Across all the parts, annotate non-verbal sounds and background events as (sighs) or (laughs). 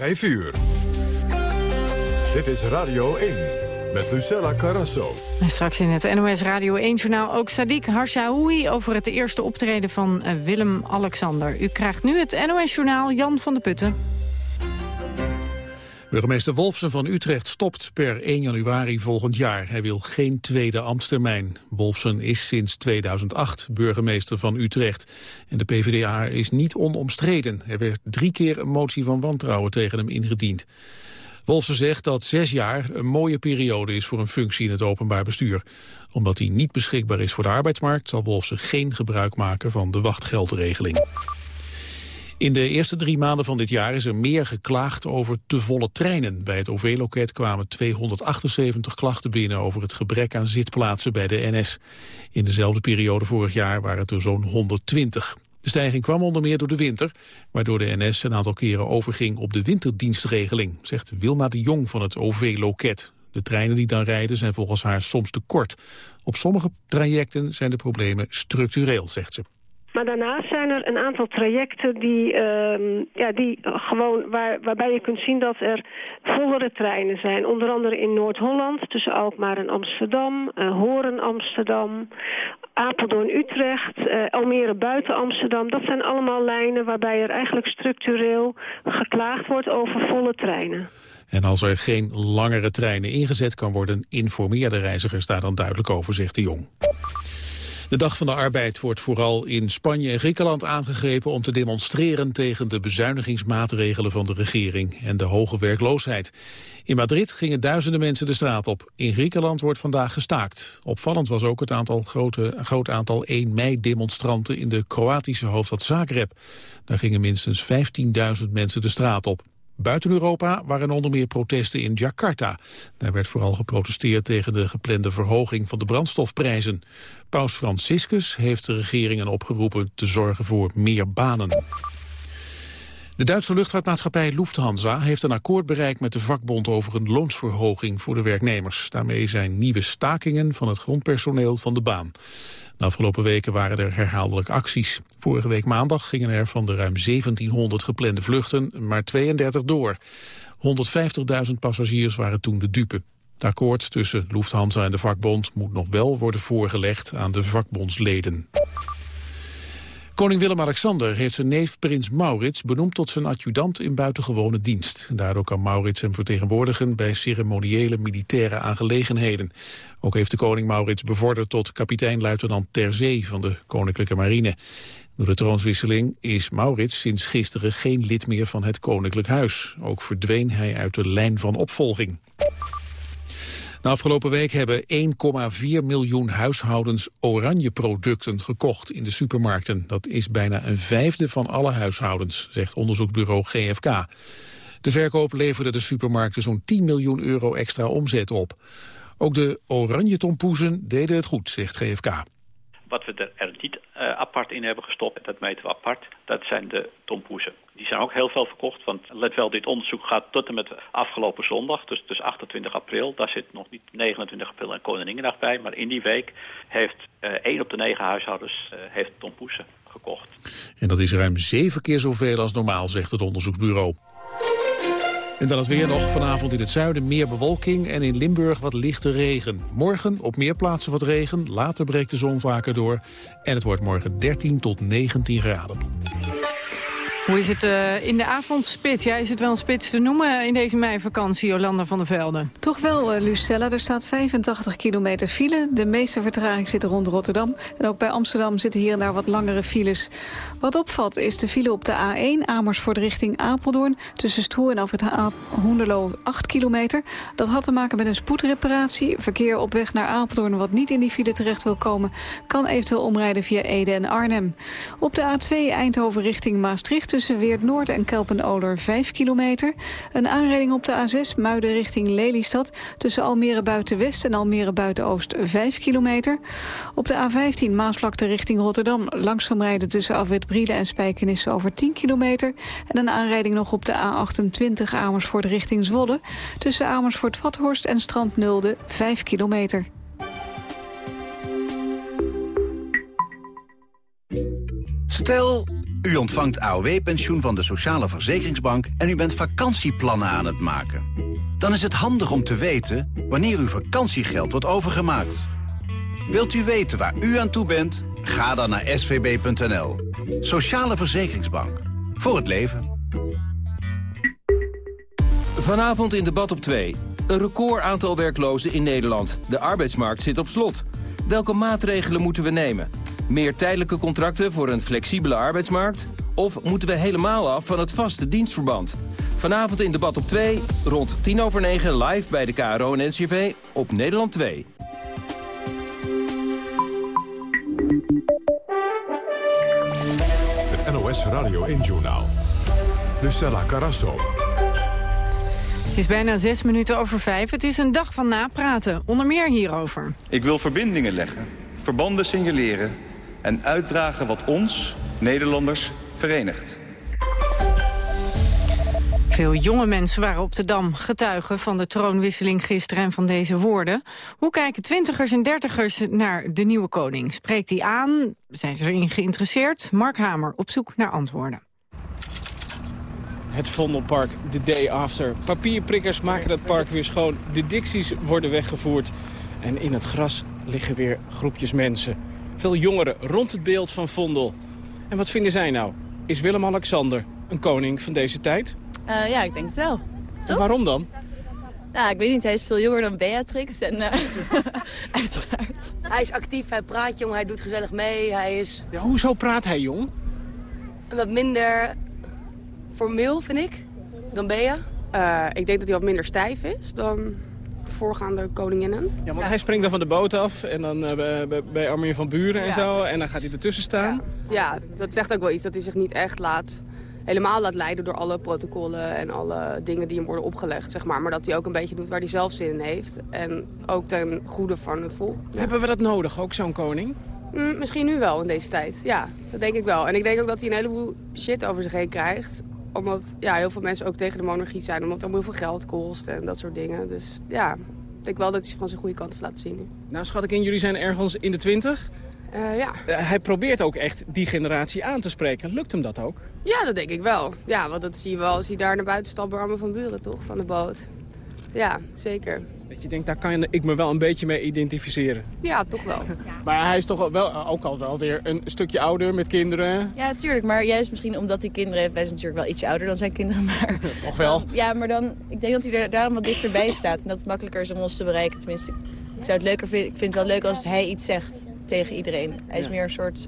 5 uur. Dit is Radio 1 met Lucella Carrasso. En straks in het NOS Radio 1-journaal ook Sadiq Harshaoui... over het eerste optreden van eh, Willem-Alexander. U krijgt nu het NOS-journaal Jan van de Putten. Burgemeester Wolfsen van Utrecht stopt per 1 januari volgend jaar. Hij wil geen tweede ambtstermijn. Wolfsen is sinds 2008 burgemeester van Utrecht. En de PvdA is niet onomstreden. Er werd drie keer een motie van wantrouwen tegen hem ingediend. Wolfsen zegt dat zes jaar een mooie periode is voor een functie in het openbaar bestuur. Omdat hij niet beschikbaar is voor de arbeidsmarkt... zal Wolfsen geen gebruik maken van de wachtgeldregeling. In de eerste drie maanden van dit jaar is er meer geklaagd over te volle treinen. Bij het OV-loket kwamen 278 klachten binnen over het gebrek aan zitplaatsen bij de NS. In dezelfde periode vorig jaar waren het er zo'n 120. De stijging kwam onder meer door de winter, waardoor de NS een aantal keren overging op de winterdienstregeling, zegt Wilma de Jong van het OV-loket. De treinen die dan rijden zijn volgens haar soms te kort. Op sommige trajecten zijn de problemen structureel, zegt ze. Maar daarnaast zijn er een aantal trajecten die, uh, ja, die gewoon waar, waarbij je kunt zien dat er vollere treinen zijn. Onder andere in Noord-Holland, tussen Alkmaar en Amsterdam, uh, Horen Amsterdam, Apeldoorn-Utrecht, uh, Almere buiten Amsterdam. Dat zijn allemaal lijnen waarbij er eigenlijk structureel geklaagd wordt over volle treinen. En als er geen langere treinen ingezet kan worden, informeer de reizigers daar dan duidelijk over, zegt de Jong. De Dag van de Arbeid wordt vooral in Spanje en Griekenland aangegrepen om te demonstreren tegen de bezuinigingsmaatregelen van de regering en de hoge werkloosheid. In Madrid gingen duizenden mensen de straat op. In Griekenland wordt vandaag gestaakt. Opvallend was ook het aantal grote, groot aantal 1 mei-demonstranten in de Kroatische hoofdstad Zagreb. Daar gingen minstens 15.000 mensen de straat op. Buiten Europa waren onder meer protesten in Jakarta. Daar werd vooral geprotesteerd tegen de geplande verhoging van de brandstofprijzen. Paus Franciscus heeft de regeringen opgeroepen te zorgen voor meer banen. De Duitse luchtvaartmaatschappij Lufthansa heeft een akkoord bereikt met de vakbond over een loonsverhoging voor de werknemers. Daarmee zijn nieuwe stakingen van het grondpersoneel van de baan. De afgelopen weken waren er herhaaldelijk acties. Vorige week maandag gingen er van de ruim 1700 geplande vluchten maar 32 door. 150.000 passagiers waren toen de dupe. Het akkoord tussen Lufthansa en de vakbond moet nog wel worden voorgelegd aan de vakbondsleden. Koning Willem-Alexander heeft zijn neef prins Maurits benoemd tot zijn adjudant in buitengewone dienst. Daardoor kan Maurits hem vertegenwoordigen bij ceremoniële militaire aangelegenheden. Ook heeft de koning Maurits bevorderd tot kapitein-luitenant ter zee van de Koninklijke Marine. Door de troonswisseling is Maurits sinds gisteren geen lid meer van het Koninklijk Huis. Ook verdween hij uit de lijn van opvolging. Afgelopen week hebben 1,4 miljoen huishoudens oranje producten gekocht in de supermarkten. Dat is bijna een vijfde van alle huishoudens, zegt onderzoeksbureau GFK. De verkoop leverde de supermarkten zo'n 10 miljoen euro extra omzet op. Ook de oranje tompoezen deden het goed, zegt GFK. Wat we er niet uh, apart in hebben gestopt, dat meten we apart, dat zijn de tompoezen. Die zijn ook heel veel verkocht, want let wel, dit onderzoek gaat tot en met afgelopen zondag, dus, dus 28 april. Daar zit nog niet 29 april en Koninginnedag bij, maar in die week heeft uh, 1 op de 9 huishoudens uh, heeft tompoezen gekocht. En dat is ruim zeven keer zoveel als normaal, zegt het onderzoeksbureau. En dan het weer nog. Vanavond in het zuiden meer bewolking en in Limburg wat lichte regen. Morgen op meer plaatsen wat regen. Later breekt de zon vaker door. En het wordt morgen 13 tot 19 graden. Hoe is het uh, in de avondspits? Ja, is het wel een spits te noemen in deze meivakantie, Jolanda van der Velden? Toch wel, uh, Lucella. Er staat 85 kilometer file. De meeste vertraging zit rond Rotterdam. En ook bij Amsterdam zitten hier en daar wat langere files. Wat opvalt is de file op de A1 Amersfoort richting Apeldoorn. Tussen Stroe en Alfred Hoenderloo 8 kilometer. Dat had te maken met een spoedreparatie. Verkeer op weg naar Apeldoorn wat niet in die file terecht wil komen... kan eventueel omrijden via Ede en Arnhem. Op de A2 Eindhoven richting Maastricht tussen Weert Noord en Kelpen-Oler 5 kilometer. Een aanrijding op de A6 Muiden richting Lelystad... tussen Almere Buiten-West en Almere Buiten-Oost 5 kilometer. Op de A15 Maasvlakte richting Rotterdam langzaam rijden tussen Brielen en Spijkenissen over 10 kilometer. En een aanrijding nog op de A28 Amersfoort richting Zwolle... tussen Amersfoort-Vathorst en Strand Nulde 5 kilometer. Stel U ontvangt AOW-pensioen van de Sociale Verzekeringsbank... en u bent vakantieplannen aan het maken. Dan is het handig om te weten wanneer uw vakantiegeld wordt overgemaakt. Wilt u weten waar u aan toe bent? Ga dan naar svb.nl. Sociale Verzekeringsbank. Voor het leven. Vanavond in debat op 2. Een record aantal werklozen in Nederland. De arbeidsmarkt zit op slot. Welke maatregelen moeten we nemen? Meer tijdelijke contracten voor een flexibele arbeidsmarkt? Of moeten we helemaal af van het vaste dienstverband? Vanavond in debat op 2, rond 10 over 9 live bij de KRO en NCV op Nederland 2. NOS Radio 1-journaal. Lucella Carasso. Het is bijna zes minuten over vijf. Het is een dag van napraten. Onder meer hierover. Ik wil verbindingen leggen, verbanden signaleren... en uitdragen wat ons, Nederlanders, verenigt. Veel jonge mensen waren op de Dam getuigen van de troonwisseling gisteren en van deze woorden. Hoe kijken twintigers en dertigers naar de nieuwe koning? Spreekt hij aan? Zijn ze erin geïnteresseerd? Mark Hamer op zoek naar antwoorden. Het Vondelpark, de day after. Papierprikkers maken het park weer schoon. De dicties worden weggevoerd. En in het gras liggen weer groepjes mensen. Veel jongeren rond het beeld van Vondel. En wat vinden zij nou? Is Willem-Alexander een koning van deze tijd? Uh, ja, ik denk het wel. En waarom dan? Nou, ik weet niet. Hij is veel jonger dan Beatrix. En, uh, (laughs) uiteraard. Hij is actief, hij praat jong, hij doet gezellig mee. Hij is... Ja, hoezo praat hij jong? Wat minder formeel, vind ik, dan Bea. Uh, ik denk dat hij wat minder stijf is dan voorgaande koninginnen. Ja, want hij springt dan van de boot af en dan uh, bij, bij Armin van Buren en ja. zo. En dan gaat hij ertussen staan. Ja. ja, dat zegt ook wel iets. Dat hij zich niet echt laat helemaal laat leiden door alle protocollen en alle dingen die hem worden opgelegd. Zeg maar. maar dat hij ook een beetje doet waar hij zelf zin in heeft. En ook ten goede van het volk. Ja. Hebben we dat nodig, ook zo'n koning? Mm, misschien nu wel in deze tijd, ja. Dat denk ik wel. En ik denk ook dat hij een heleboel shit over zich heen krijgt omdat ja, heel veel mensen ook tegen de monarchie zijn. Omdat het allemaal heel veel geld kost en dat soort dingen. Dus ja, ik denk wel dat hij zich van zijn goede kant heeft laten zien. Nou schat ik in, jullie zijn ergens in de twintig? Uh, ja. Uh, hij probeert ook echt die generatie aan te spreken. Lukt hem dat ook? Ja, dat denk ik wel. Ja, want dat zie je wel als hij daar naar buiten stapt bij Armen van Buren, toch? Van de boot. Ja, zeker. Dat je denkt, daar kan ik me wel een beetje mee identificeren. Ja, toch wel. Maar hij is toch wel, ook al wel weer een stukje ouder met kinderen. Ja, tuurlijk. Maar juist misschien omdat hij kinderen heeft. Wij zijn natuurlijk wel ietsje ouder dan zijn kinderen. (laughs) Maar, Nog wel. Ja, maar dan, ik denk dat hij er daarom wat dichterbij staat. En dat het makkelijker is om ons te bereiken. Tenminste, ik, zou het leuker vinden, ik vind het wel leuk als hij iets zegt tegen iedereen. Hij is ja. meer een soort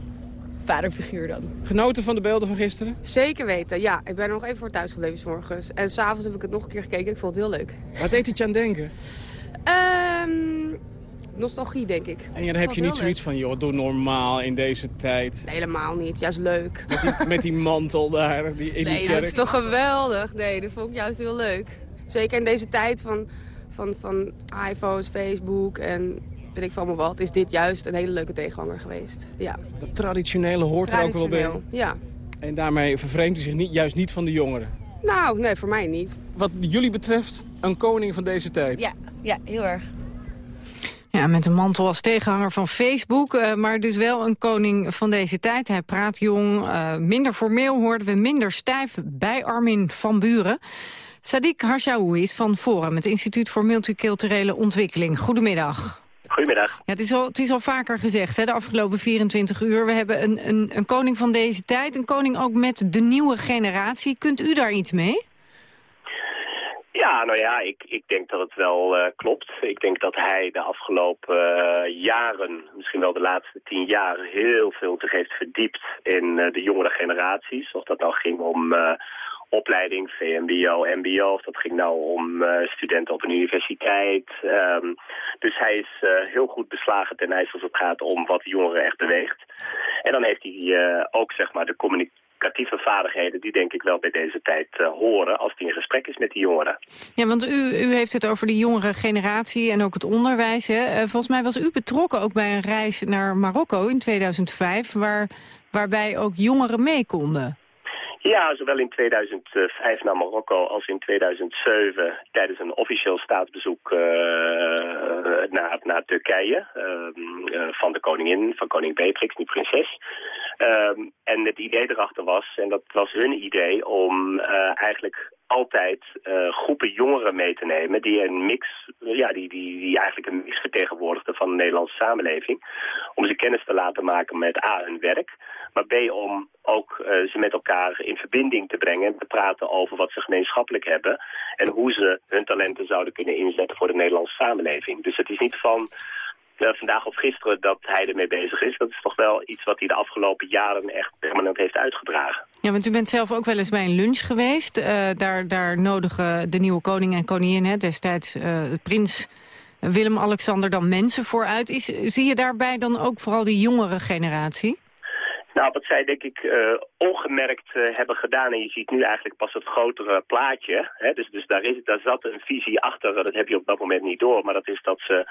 vaderfiguur dan. Genoten van de beelden van gisteren? Zeker weten, ja. Ik ben er nog even voor thuis gebleven s morgens. En s'avonds heb ik het nog een keer gekeken. Ik vond het heel leuk. Wat deed het je aan denken? Um, nostalgie, denk ik. En ja, dan heb je niet zoiets van, joh, doe normaal in deze tijd. Nee, helemaal niet. Juist leuk. Met die, met die mantel daar die, in nee, die kerk. dat is toch geweldig. Nee, dat vond ik juist heel leuk. Zeker in deze tijd van, van, van iPhones, Facebook en weet ik van me wat, is dit juist een hele leuke tegenhanger geweest. Ja. Dat traditionele hoort er ook wel bij. Ja. En daarmee vervreemdt u zich niet, juist niet van de jongeren? Nou, nee, voor mij niet. Wat jullie betreft, een koning van deze tijd? Ja, ja heel erg. Ja, met een mantel als tegenhanger van Facebook, uh, maar dus wel een koning van deze tijd. Hij praat jong, uh, minder formeel hoorden we, minder stijf bij Armin van Buren. Sadiq Harshaoui is van Forum, het Instituut voor Multiculturele Ontwikkeling. Goedemiddag. Goedemiddag. Ja, het, is al, het is al vaker gezegd, hè, de afgelopen 24 uur. We hebben een, een, een koning van deze tijd, een koning ook met de nieuwe generatie. Kunt u daar iets mee? Ja, nou ja, ik, ik denk dat het wel uh, klopt. Ik denk dat hij de afgelopen uh, jaren, misschien wel de laatste tien jaar, heel veel zich heeft verdiept in uh, de jongere generaties. Of dat nou ging om opleiding, VMBO, MBO, of dat ging nou om studenten op een universiteit. Um, dus hij is heel goed beslagen ten ijs als het gaat om wat jongeren echt beweegt. En dan heeft hij ook zeg maar de communicatie communicatieve vaardigheden die denk ik wel bij deze tijd horen als die in gesprek is met die jongeren. Ja, want u, u heeft het over de jongere generatie en ook het onderwijs. Hè? Volgens mij was u betrokken ook bij een reis naar Marokko in 2005, waar, waarbij ook jongeren mee konden. Ja, zowel in 2005 naar Marokko als in 2007 tijdens een officieel staatsbezoek uh, naar, naar Turkije uh, van de koningin, van koning Beatrix, die prinses. Um, en het idee erachter was, en dat was hun idee, om eigenlijk altijd groepen jongeren mee te nemen die een mix, ja, die, die, die eigenlijk een mix vertegenwoordigden van de Nederlandse samenleving. Om ze kennis te laten maken met A, hun werk, maar B, om ook uh, ze met elkaar in verbinding te brengen en te praten over wat ze gemeenschappelijk hebben en hoe ze hun talenten zouden kunnen inzetten voor de Nederlandse samenleving. Dus het is niet van uh, vandaag of gisteren dat hij ermee bezig is. Dat is toch wel iets wat hij de afgelopen jaren echt permanent heeft uitgedragen. Ja, want u bent zelf ook wel eens bij een lunch geweest. Uh, daar, daar nodigen de nieuwe koning en koningin, hè, destijds prins Willem-Alexander, dan mensen voor uit. Zie je daarbij dan ook vooral die jongere generatie? Nou, wat zij denk ik uh, ongemerkt uh, hebben gedaan... en je ziet nu eigenlijk pas het grotere plaatje. Hè? Dus, dus daar, is, daar zat een visie achter, dat heb je op dat moment niet door. Maar dat is dat ze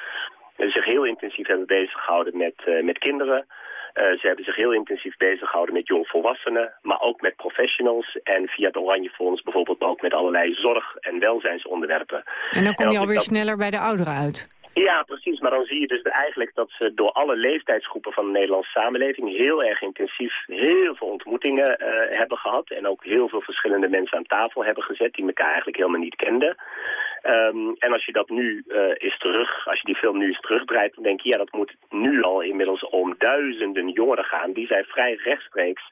zich heel intensief hebben bezig gehouden met, uh, met kinderen. Uh, ze hebben zich heel intensief bezig gehouden met jongvolwassenen, maar ook met professionals. En via het Oranje Fonds bijvoorbeeld ook met allerlei zorg- en welzijnsonderwerpen. En dan kom je alweer dat... sneller bij de ouderen uit. Ja, precies. Maar dan zie je dus eigenlijk dat ze door alle leeftijdsgroepen van de Nederlandse samenleving heel erg intensief heel veel ontmoetingen uh, hebben gehad. En ook heel veel verschillende mensen aan tafel hebben gezet die elkaar eigenlijk helemaal niet kenden. Um, en als je dat nu uh, eens terug, als je die film nu eens terugdraait, dan denk je, ja, dat moet nu al inmiddels om duizenden jongeren gaan die zij vrij rechtstreeks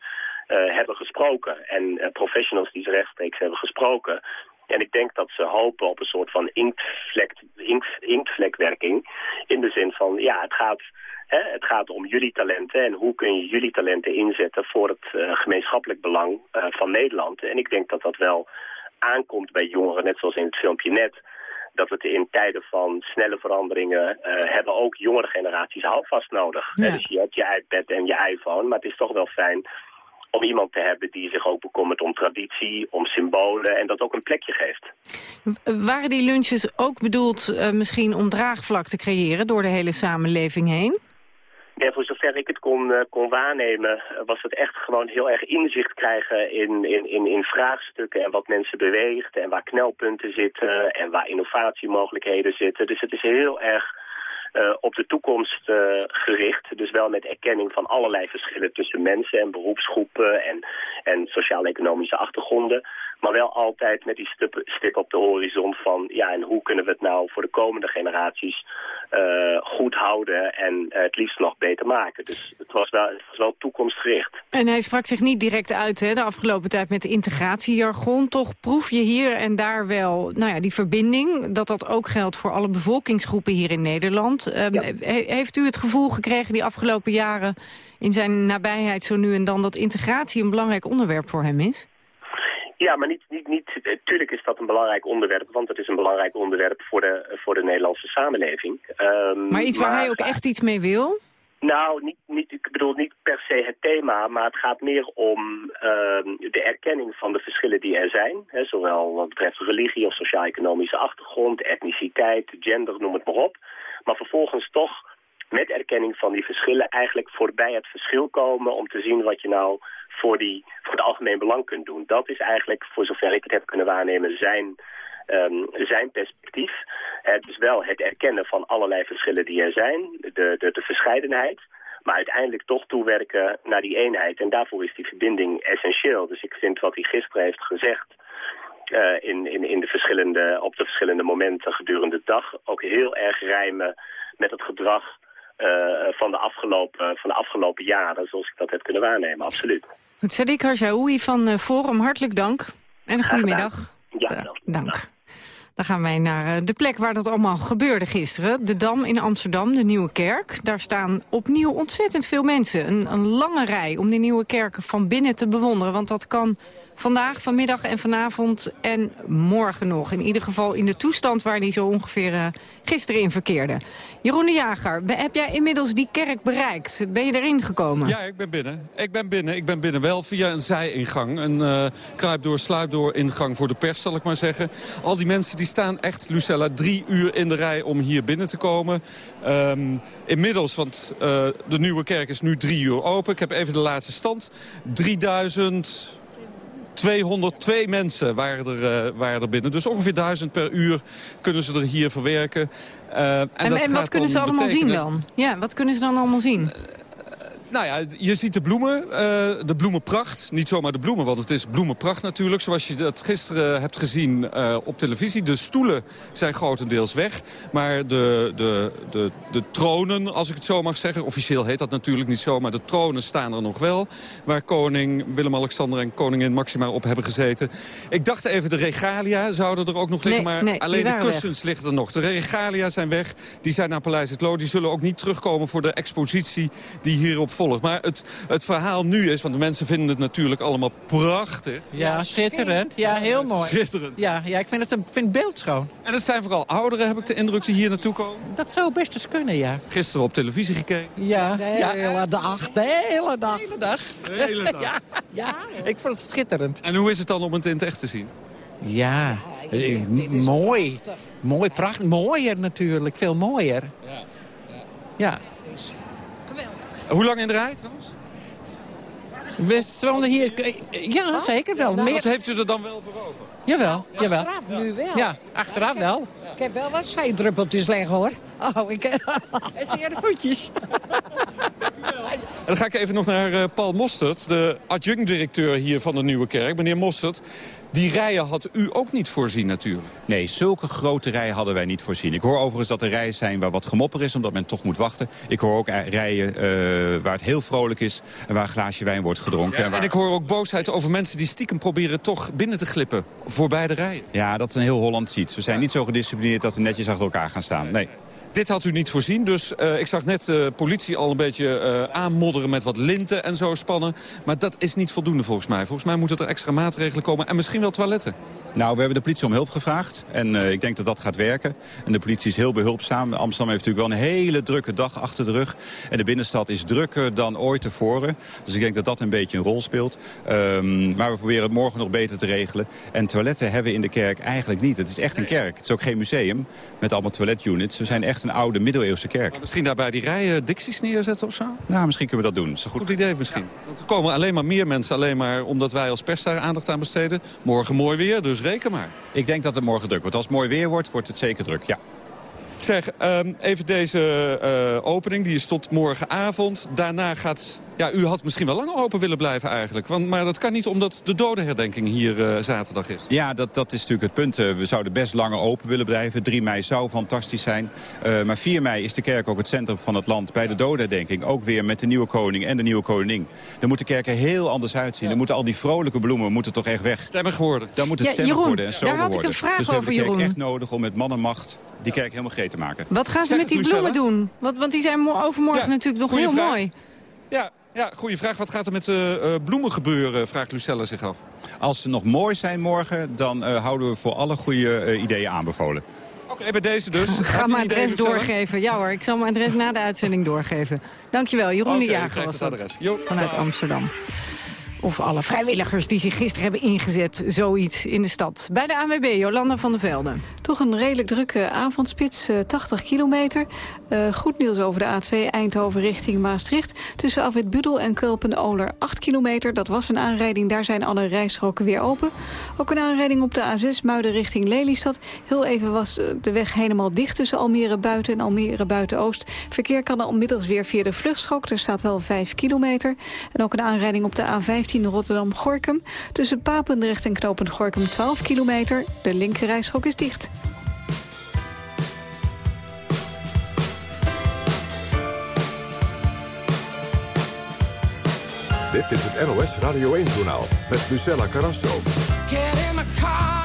uh, hebben gesproken. En professionals die ze rechtstreeks hebben gesproken. En ik denk dat ze hopen op een soort van inktvlek, inkt, inktvlekwerking. In de zin van, ja, het gaat, hè, het gaat om jullie talenten. En hoe kun je jullie talenten inzetten voor het uh, gemeenschappelijk belang uh, van Nederland. En ik denk dat dat wel aankomt bij jongeren, net zoals in het filmpje net dat we het in tijden van snelle veranderingen uh, hebben ook jongere generaties houvast nodig. Ja. Dus je hebt je iPad en je iPhone, maar het is toch wel fijn om iemand te hebben die zich ook bekommert om traditie, om symbolen en dat ook een plekje geeft. Waren die lunches ook bedoeld uh, misschien om draagvlak te creëren door de hele samenleving heen? Ja, voor zover ik het kon, uh, kon waarnemen, was het echt gewoon heel erg inzicht krijgen in, in, in, in vraagstukken en wat mensen beweegt en waar knelpunten zitten en waar innovatiemogelijkheden zitten. Dus het is heel erg uh, op de toekomst uh, gericht. Dus wel met erkenning van allerlei verschillen tussen mensen en beroepsgroepen en, en sociaal-economische achtergronden. Maar wel altijd met die stip, stip op de horizon van, ja, en hoe kunnen we het nou voor de komende generaties uh, goed houden en het liefst nog beter maken. Dus het was wel, het was wel toekomstgericht. En hij sprak zich niet direct uit hè, de afgelopen tijd met integratiejargon. Toch proef je hier en daar wel nou ja, die verbinding, dat dat ook geldt voor alle bevolkingsgroepen hier in Nederland. Um, ja. he, heeft u het gevoel gekregen die afgelopen jaren in zijn nabijheid zo nu en dan dat integratie een belangrijk onderwerp voor hem is? Ja, maar niet, niet, niet, tuurlijk is dat een belangrijk onderwerp, want het is een belangrijk onderwerp voor de, voor de Nederlandse samenleving. Um, maar iets waar maar, hij ook echt iets mee wil? Nou, niet, niet, ik bedoel niet per se het thema, maar het gaat meer om um, de erkenning van de verschillen die er zijn. Hè, zowel wat betreft religie of sociaal-economische achtergrond, etniciteit, gender, noem het maar op. Maar vervolgens toch met erkenning van die verschillen eigenlijk voorbij het verschil komen om te zien wat je nou voor, die, voor het algemeen belang kunt doen. Dat is eigenlijk, voor zover ik het heb kunnen waarnemen, zijn, um, zijn perspectief. Het is wel het erkennen van allerlei verschillen die er zijn, de, de, de verscheidenheid. Maar uiteindelijk toch toewerken naar die eenheid. En daarvoor is die verbinding essentieel. Dus ik vind wat hij gisteren heeft gezegd... Uh, in, in, in de verschillende, op de verschillende momenten gedurende de dag... ook heel erg rijmen met het gedrag van, de afgelopen, van de afgelopen jaren... zoals ik dat heb kunnen waarnemen, absoluut. Sadiq Harjaoui van uh, Forum, hartelijk dank. En een goede middag. Ja, dank. Dan gaan wij naar de plek waar dat allemaal gebeurde gisteren. De Dam in Amsterdam, de Nieuwe Kerk. Daar staan opnieuw ontzettend veel mensen. Een, een lange rij om die Nieuwe Kerk van binnen te bewonderen. Want dat kan vandaag, vanmiddag en vanavond en morgen nog. In ieder geval in de toestand waar die zo ongeveer uh, gisteren in verkeerde. Jeroen de Jager, heb jij inmiddels die kerk bereikt? Ben je erin gekomen? Ja, ik ben binnen. Ik ben binnen. Ik ben binnen wel via een zijingang. Een uh, kruipdoor, sluipdoor ingang voor de pers, zal ik maar zeggen. Al die mensen die staan echt, Lucella, drie uur in de rij om hier binnen te komen. Um, inmiddels, want uh, de nieuwe kerk is nu drie uur open. Ik heb even de laatste stand. 3000... 202 mensen waren er, uh, waren er binnen. Dus ongeveer 1000 per uur kunnen ze er hier verwerken. Uh, en, en, en wat kunnen ze allemaal zien dan? Ja, wat kunnen ze dan allemaal zien? Nou ja, je ziet de bloemen, uh, de bloemenpracht. Niet zomaar de bloemen, want het is bloemenpracht natuurlijk. Zoals je dat gisteren hebt gezien uh, op televisie. De stoelen zijn grotendeels weg. Maar de, de, de, de tronen, als ik het zo mag zeggen... officieel heet dat natuurlijk niet zo, maar de tronen staan er nog wel. Waar koning Willem-Alexander en koningin Maxima op hebben gezeten. Ik dacht even, de regalia zouden er ook nog liggen. Nee, maar nee, alleen de kussens weg. liggen er nog. De regalia zijn weg. Die zijn naar Paleis het Loo. Die zullen ook niet terugkomen voor de expositie die hierop volgt. Maar het, het verhaal nu is, want de mensen vinden het natuurlijk allemaal prachtig. Ja, schitterend. Ja, heel mooi. Schitterend. Ja, ja ik vind het een vind beeld schoon. En het zijn vooral ouderen, heb ik de indruk, die hier naartoe komen? Dat zou best eens kunnen, ja. Gisteren op televisie gekeken? Ja. De hele dag, de hele dag. De hele dag. De hele dag. (laughs) ja, ja, ik vond het schitterend. En hoe is het dan om het in het echt te zien? Ja, eh, mooi. Mooi, prachtig. Mooier natuurlijk, veel mooier. Ja. Ja. Hoe lang in de rij trouwens? We stonden hier... Ja, zeker wel. Wat heeft u er dan wel voor over? Jawel, jawel. Achteraf nu wel. Ja, achteraf wel. Ik heb wel wat zweetdruppeltjes liggen, hoor. Oh, ik... En zie je de voetjes? En dan ga ik even nog naar uh, Paul Mostert, de adjunct-directeur hier van de Nieuwe Kerk. Meneer Mostert, die rijen had u ook niet voorzien natuurlijk. Nee, zulke grote rijen hadden wij niet voorzien. Ik hoor overigens dat er rijen zijn waar wat gemopper is, omdat men toch moet wachten. Ik hoor ook rijen uh, waar het heel vrolijk is en waar een glaasje wijn wordt gedronken. Ja, en, waar... en, ik hoor ook boosheid over mensen die stiekem proberen toch binnen te glippen voor beide rijen. Ja, dat is een heel Holland iets. We zijn niet zo gedisciplineerd dat we netjes achter elkaar gaan staan. Nee. Dit had u niet voorzien, dus uh, ik zag net de uh, politie al een beetje uh, aanmodderen met wat linten en zo spannen. Maar dat is niet voldoende volgens mij. Volgens mij moeten er extra maatregelen komen en misschien wel toiletten. Nou, we hebben de politie om hulp gevraagd en ik denk dat dat gaat werken. En de politie is heel behulpzaam. Amsterdam heeft natuurlijk wel een hele drukke dag achter de rug. En de binnenstad is drukker dan ooit tevoren. Dus ik denk dat dat een beetje een rol speelt. Um, maar we proberen het morgen nog beter te regelen. En toiletten hebben we in de kerk eigenlijk niet. Het is echt een kerk. Het is ook geen museum met allemaal toiletunits. We zijn echt een oude middeleeuwse kerk. Maar misschien daarbij die rijen dicties neerzetten of zo? Nou, misschien kunnen we dat doen. Dat is een goed, goed idee misschien. Want er komen alleen maar meer mensen, alleen maar omdat wij als pers daar aandacht aan besteden. Morgen mooi weer, dus reken maar. Ik denk dat het morgen druk wordt. Als het mooi weer wordt, wordt het zeker druk, ja. Zeg, um, even deze uh, opening, die is tot morgenavond. Daarna gaat... Ja, u had misschien wel langer open willen blijven eigenlijk. Want, maar dat kan niet omdat de dodenherdenking hier uh, zaterdag is. Ja, dat, dat is natuurlijk het punt. Uh, we zouden best langer open willen blijven. 3 mei zou fantastisch zijn. Uh, maar 4 mei is de kerk ook het centrum van het land bij de dodenherdenking. Ook weer met de nieuwe koning en de nieuwe koningin. Dan moet de kerk er heel anders uitzien. Dan moeten al die vrolijke bloemen moeten toch echt weg. Stemmig worden. Dan moet het ja, stemmig Jeroen, worden en sober daar had ik worden. een vraag dus we over, hebben de kerk Jeroen. echt nodig om met man en macht die kerk helemaal greet te maken. Wat gaan ze met die bloemen doen? Want, want die zijn mo- overmorgen Ja, natuurlijk nog heel vraag. mooi. Ja, ja, goede vraag. Wat gaat er met de uh, bloemen gebeuren, vraagt Lucella zich af. Als ze nog mooi zijn morgen, dan uh, houden we voor alle goede uh, ideeën aanbevolen. Oké, okay, bij deze dus. (laughs) Ga mijn adres doorgeven. Ja hoor, ik zal mijn adres na de uitzending doorgeven. Dankjewel, Jeroen de Jager was dat. adres. Vanuit. Amsterdam. Of alle vrijwilligers die zich gisteren hebben ingezet. Zoiets in de stad. Bij de ANWB, Jolanda van der Velde. Toch een redelijk drukke avondspits, eh, 80 kilometer. Eh, goed nieuws over de A2 Eindhoven richting Maastricht. Tussen Afwit Budel en Kulpen-Oler 8 kilometer. Dat was een aanrijding, daar zijn alle rijstroken weer open. Ook een aanrijding op de A6 Muiden richting Lelystad. Heel even was eh, de weg helemaal dicht tussen Almere Buiten en Almere Buiten-Oost. Verkeer kan er inmiddels weer via de vluchtstrook. Er staat wel 5 kilometer. En ook een aanrijding op de A15 Rotterdam-Gorkum. Tussen Papendrecht en Knopend Gorkum 12 kilometer. De linkerrijstrook is dicht. Dit is het NOS Radio 1-journaal met Lucella Carrasso. Get in the car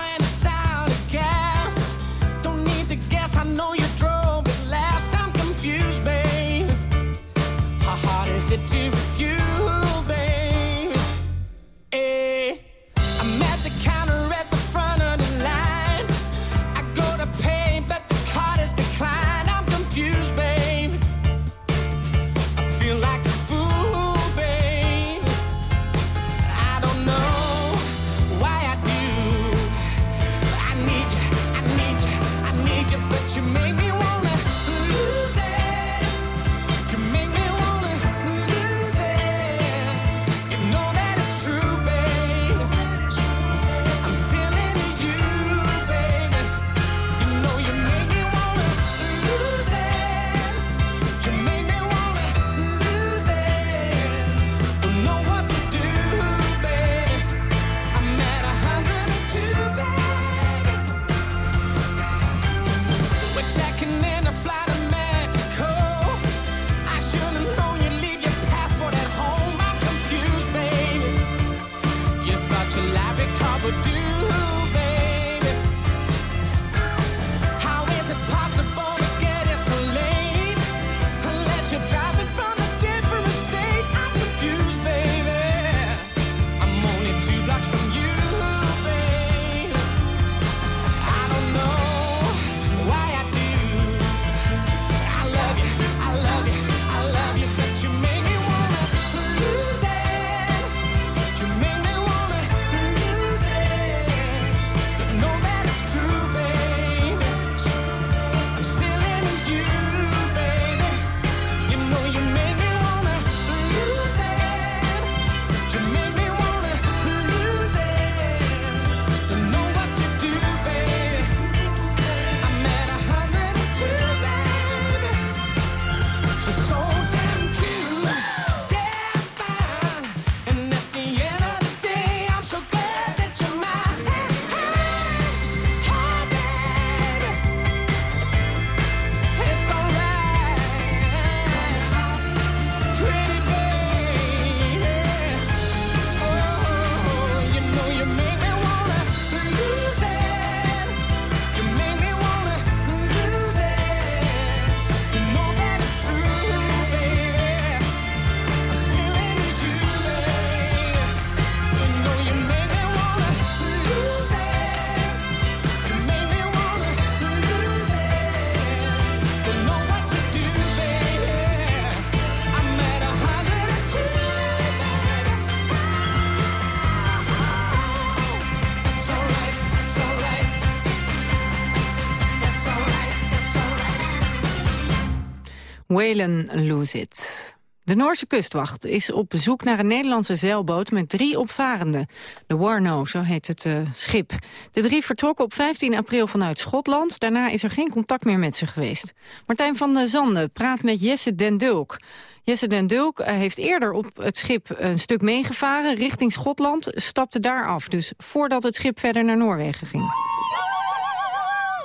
Whalen Lose It. De Noorse kustwacht is op bezoek naar een Nederlandse zeilboot met drie opvarenden. De Warno, zo heet het eh, schip. De drie vertrokken op 15 april vanuit Schotland. Daarna is er geen contact meer met ze geweest. Martijn van der Zanden praat met Jesse den Dulk. Jesse den Dulk eh, heeft eerder op het schip een stuk meegevaren richting Schotland. Stapte daar af, dus voordat het schip verder naar Noorwegen ging.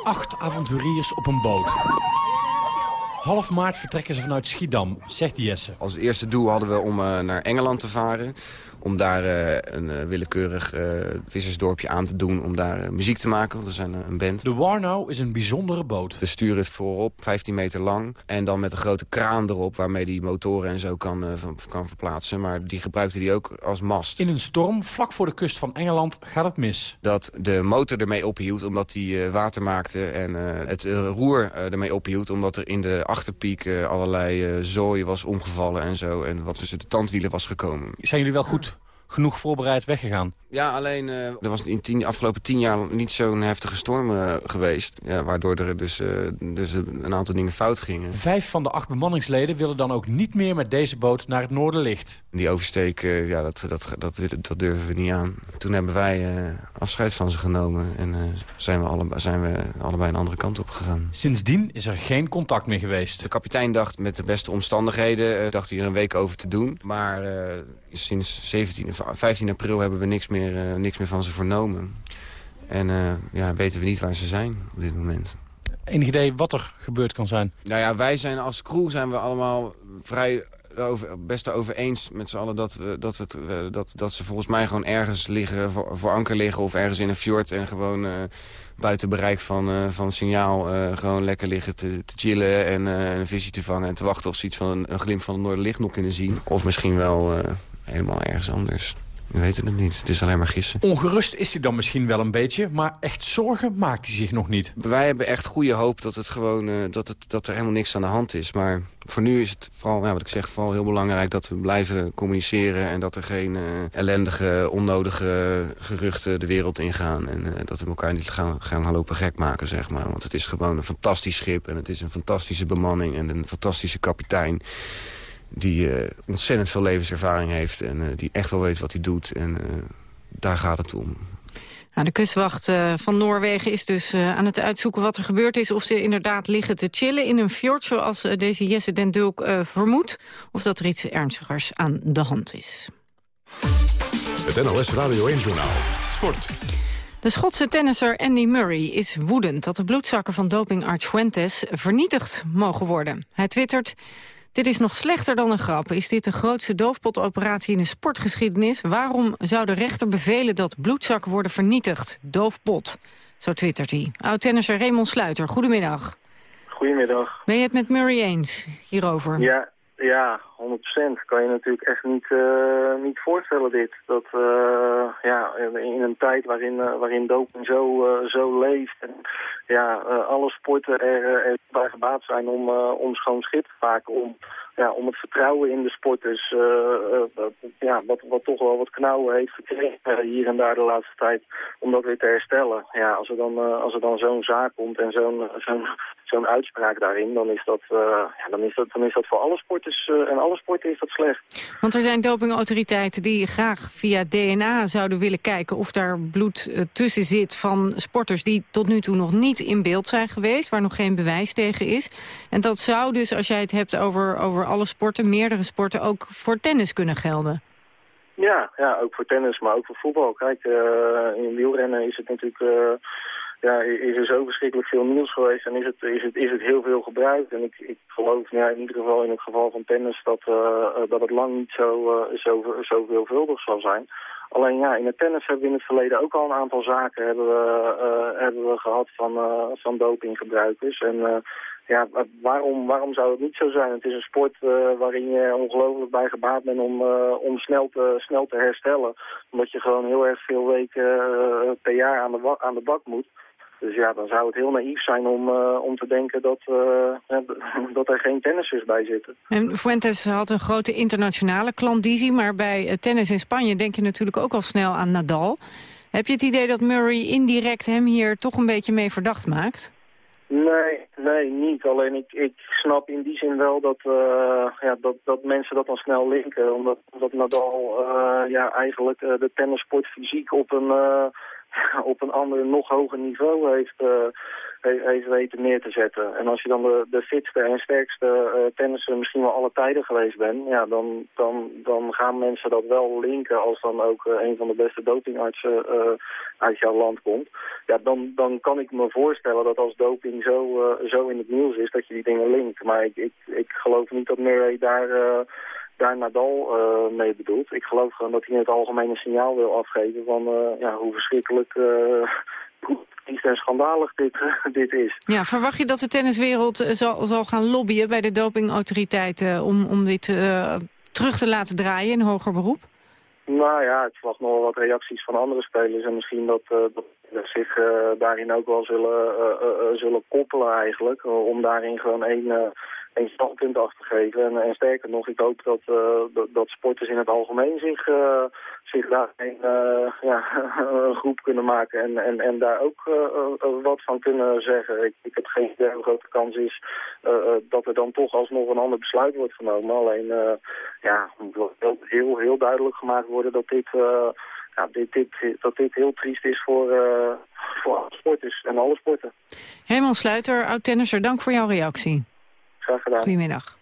Acht avonturiers op een boot. Half maart vertrekken ze vanuit Schiedam, zegt Jesse. Als eerste doel hadden we om eh, naar Engeland te varen. Om daar eh, een eh, willekeurig eh, vissersdorpje aan te doen. Om daar muziek te maken, want we zijn een band. De Warnow is een bijzondere boot. We sturen het voorop, 15 meter lang. En dan met een grote kraan erop waarmee die motoren en zo kan, kan verplaatsen. Maar die gebruikte die ook als mast. In een storm, vlak voor de kust van Engeland, gaat het mis. Dat de motor ermee ophield omdat hij eh, water maakte. En het roer ermee ophield omdat er in de achterpiek allerlei zooi was omgevallen en zo. En wat tussen de tandwielen was gekomen. Zijn jullie wel goed genoeg voorbereid weggegaan? Ja, alleen eh, er was in tien, afgelopen tien jaar niet zo'n heftige storm eh, geweest. Ja, waardoor er dus, eh, dus een aantal dingen fout gingen. Vijf van de acht bemanningsleden willen dan ook niet meer met deze boot naar het Noorderlicht. Die oversteek, ja, dat, dat, dat, durven we niet aan. Toen hebben wij afscheid van ze genomen. En zijn, we allebei, zijn we allebei een andere kant op gegaan. Sindsdien is er geen contact meer geweest. De kapitein dacht met de beste omstandigheden, dacht hij er een week over te doen. Maar sinds 17, of 15 april hebben we niks meer, eh, niks meer van ze vernomen. En eh, ja, weten we niet waar ze zijn op dit moment. Enig idee wat er gebeurd kan zijn? Nou ja, wij zijn als crew zijn we allemaal vrij over, best erover eens met z'n allen dat, we, dat, het, eh, dat, dat ze volgens mij gewoon ergens liggen, voor, voor anker liggen of ergens in een fjord en gewoon buiten bereik van, van signaal gewoon lekker liggen te, te chillen en een visie te vangen en te wachten of ze iets van een, een glimp van het Noorderlicht nog kunnen zien. Of misschien wel helemaal ergens anders. We weten het niet. Het is alleen maar gissen. Ongerust is hij dan misschien wel een beetje, maar echt zorgen maakt hij zich nog niet. Wij hebben echt goede hoop dat, het gewoon, eh, dat, het, dat er helemaal niks aan de hand is. Maar voor nu is het vooral, ja, wat ik zeg, vooral heel belangrijk dat we blijven communiceren... en dat er geen eh, ellendige, onnodige geruchten de wereld ingaan. En eh, dat we elkaar niet gaan, gaan lopen gek maken, zeg maar. Want het is gewoon een fantastisch schip en het is een fantastische bemanning... en een fantastische kapitein die eh, ontzettend veel levenservaring heeft... en eh, die echt wel weet wat hij doet. En eh, daar gaat het om. Nou, de kustwacht eh, van Noorwegen is dus eh, aan het uitzoeken wat er gebeurd is. Of ze inderdaad liggen te chillen in een fjord zoals deze Jesse den Dulk eh, vermoedt. Of dat er iets ernstigers aan de hand is. Het NOS Radio 1-journaal. Sport. De De Schotse tennisser Andy Murray is woedend dat de bloedzakken van dopingarts Fuentes vernietigd mogen worden. Hij twittert... Dit is nog slechter dan een grap. Is dit de grootste doofpotoperatie in de sportgeschiedenis? Waarom zou de rechter bevelen dat bloedzakken worden vernietigd? Doofpot. Zo twittert hij. Oud-tennisser Raymond Sluiter, goedemiddag. Goedemiddag. Ben je het met Murray eens hierover? Ja, ja, 100% kan je natuurlijk echt niet, eh, niet voorstellen dit. Dat eh, ja, in een tijd waarin, eh, waarin doping zo, zo leeft en ja, alle sporten er, er bij gebaat zijn om, om schoon schip te maken, om, ja, om het vertrouwen in de sporters, eh, ja, wat, wat toch wel wat knauwen heeft gekregen hier en daar de laatste tijd, om dat weer te herstellen. Ja, als er dan, als er dan zo'n zaak komt en zo'n zo'n zo'n uitspraak daarin, dan is, dat, eh, ja, dan, is dat, dan is dat voor alle sporters eh, en alle sporten is dat slecht. Want er zijn dopingautoriteiten die graag via DNA zouden willen kijken... of daar bloed eh, tussen zit van sporters die tot nu toe nog niet in beeld zijn geweest... waar nog geen bewijs tegen is. En dat zou dus, als jij het hebt over, over alle sporten, meerdere sporten... ook voor tennis kunnen gelden. Ja, ja, ook voor tennis, maar ook voor voetbal. Kijk, in wielrennen is het natuurlijk... ja, is er zo verschrikkelijk veel nieuws geweest en is het, is het, is het heel veel gebruikt. En ik, ik geloof ja, in ieder geval in het geval van tennis dat, eh, eh, dat het lang niet zo, eh, zo, zo veelvuldig zal zijn. Alleen ja, in het tennis hebben we in het verleden ook al een aantal zaken hebben we, hebben we gehad van, van dopinggebruikers. En ja, wa- waarom, waarom zou het niet zo zijn? Het is een sport waarin je ongelooflijk bij gebaat bent om, om snel, te, snel te herstellen. Omdat je gewoon heel erg veel weken per jaar aan de, aan de bak moet. Dus ja, dan zou het heel naïef zijn om, eh, om te denken dat, eh, (laughs) dat er geen tennissers bij zitten. En Fuentes had een grote internationale klandizie... maar bij eh, tennis in Spanje denk je natuurlijk ook al snel aan Nadal. Heb je het idee dat Murray indirect hem hier toch een beetje mee verdacht maakt? Nee, nee, niet. Alleen ik, ik snap in die zin wel dat, ja, dat, dat mensen dat dan snel linken. Omdat, omdat Nadal ja, eigenlijk de tennissport fysiek op een, (laughs) op een ander, nog hoger niveau heeft, eh, he- heeft weten neer te zetten. En als je dan de, de fitste en sterkste eh tennisser misschien wel alle tijden geweest bent, ja, dan, dan, dan gaan mensen dat wel linken als dan ook eh, een van de beste dopingartsen uit jouw land komt. Ja, dan, dan kan ik me voorstellen dat als doping zo, zo in het nieuws is, dat je die dingen linkt. Maar ik, ik, ik geloof niet dat Murray daar, daar Nadal eh, mee bedoelt. Ik geloof gewoon dat hij in het algemeen een signaal wil afgeven van eh, ja, hoe verschrikkelijk (laughs) triest en schandalig dit, dit is. Ja, verwacht je dat de tenniswereld zal, zal gaan lobbyen bij de dopingautoriteiten... om, om dit terug te laten draaien in hoger beroep? Nou ja, ik verwacht nog wel wat reacties van andere spelers. En misschien dat, dat zich daarin ook wel zullen, zullen koppelen eigenlijk. om daarin gewoon één, één standpunt af te geven. En, en sterker nog, ik hoop dat, eh, dat, sporters in het algemeen zich, eh, zich daarin eh, ja, (laughs) een groep kunnen maken. En, en, en daar ook wat van kunnen zeggen. Ik, ik heb geen idee hoe kans is dat er dan toch alsnog een ander besluit wordt genomen. Alleen, ja, moet heel, heel, duidelijk gemaakt worden dat dit, ja, dit, dit, dat dit heel triest is voor, voor sporters en alle sporten. Herman Sluiter, oud-tennisser, dank voor jouw reactie. Graag gedaan. Goedemiddag.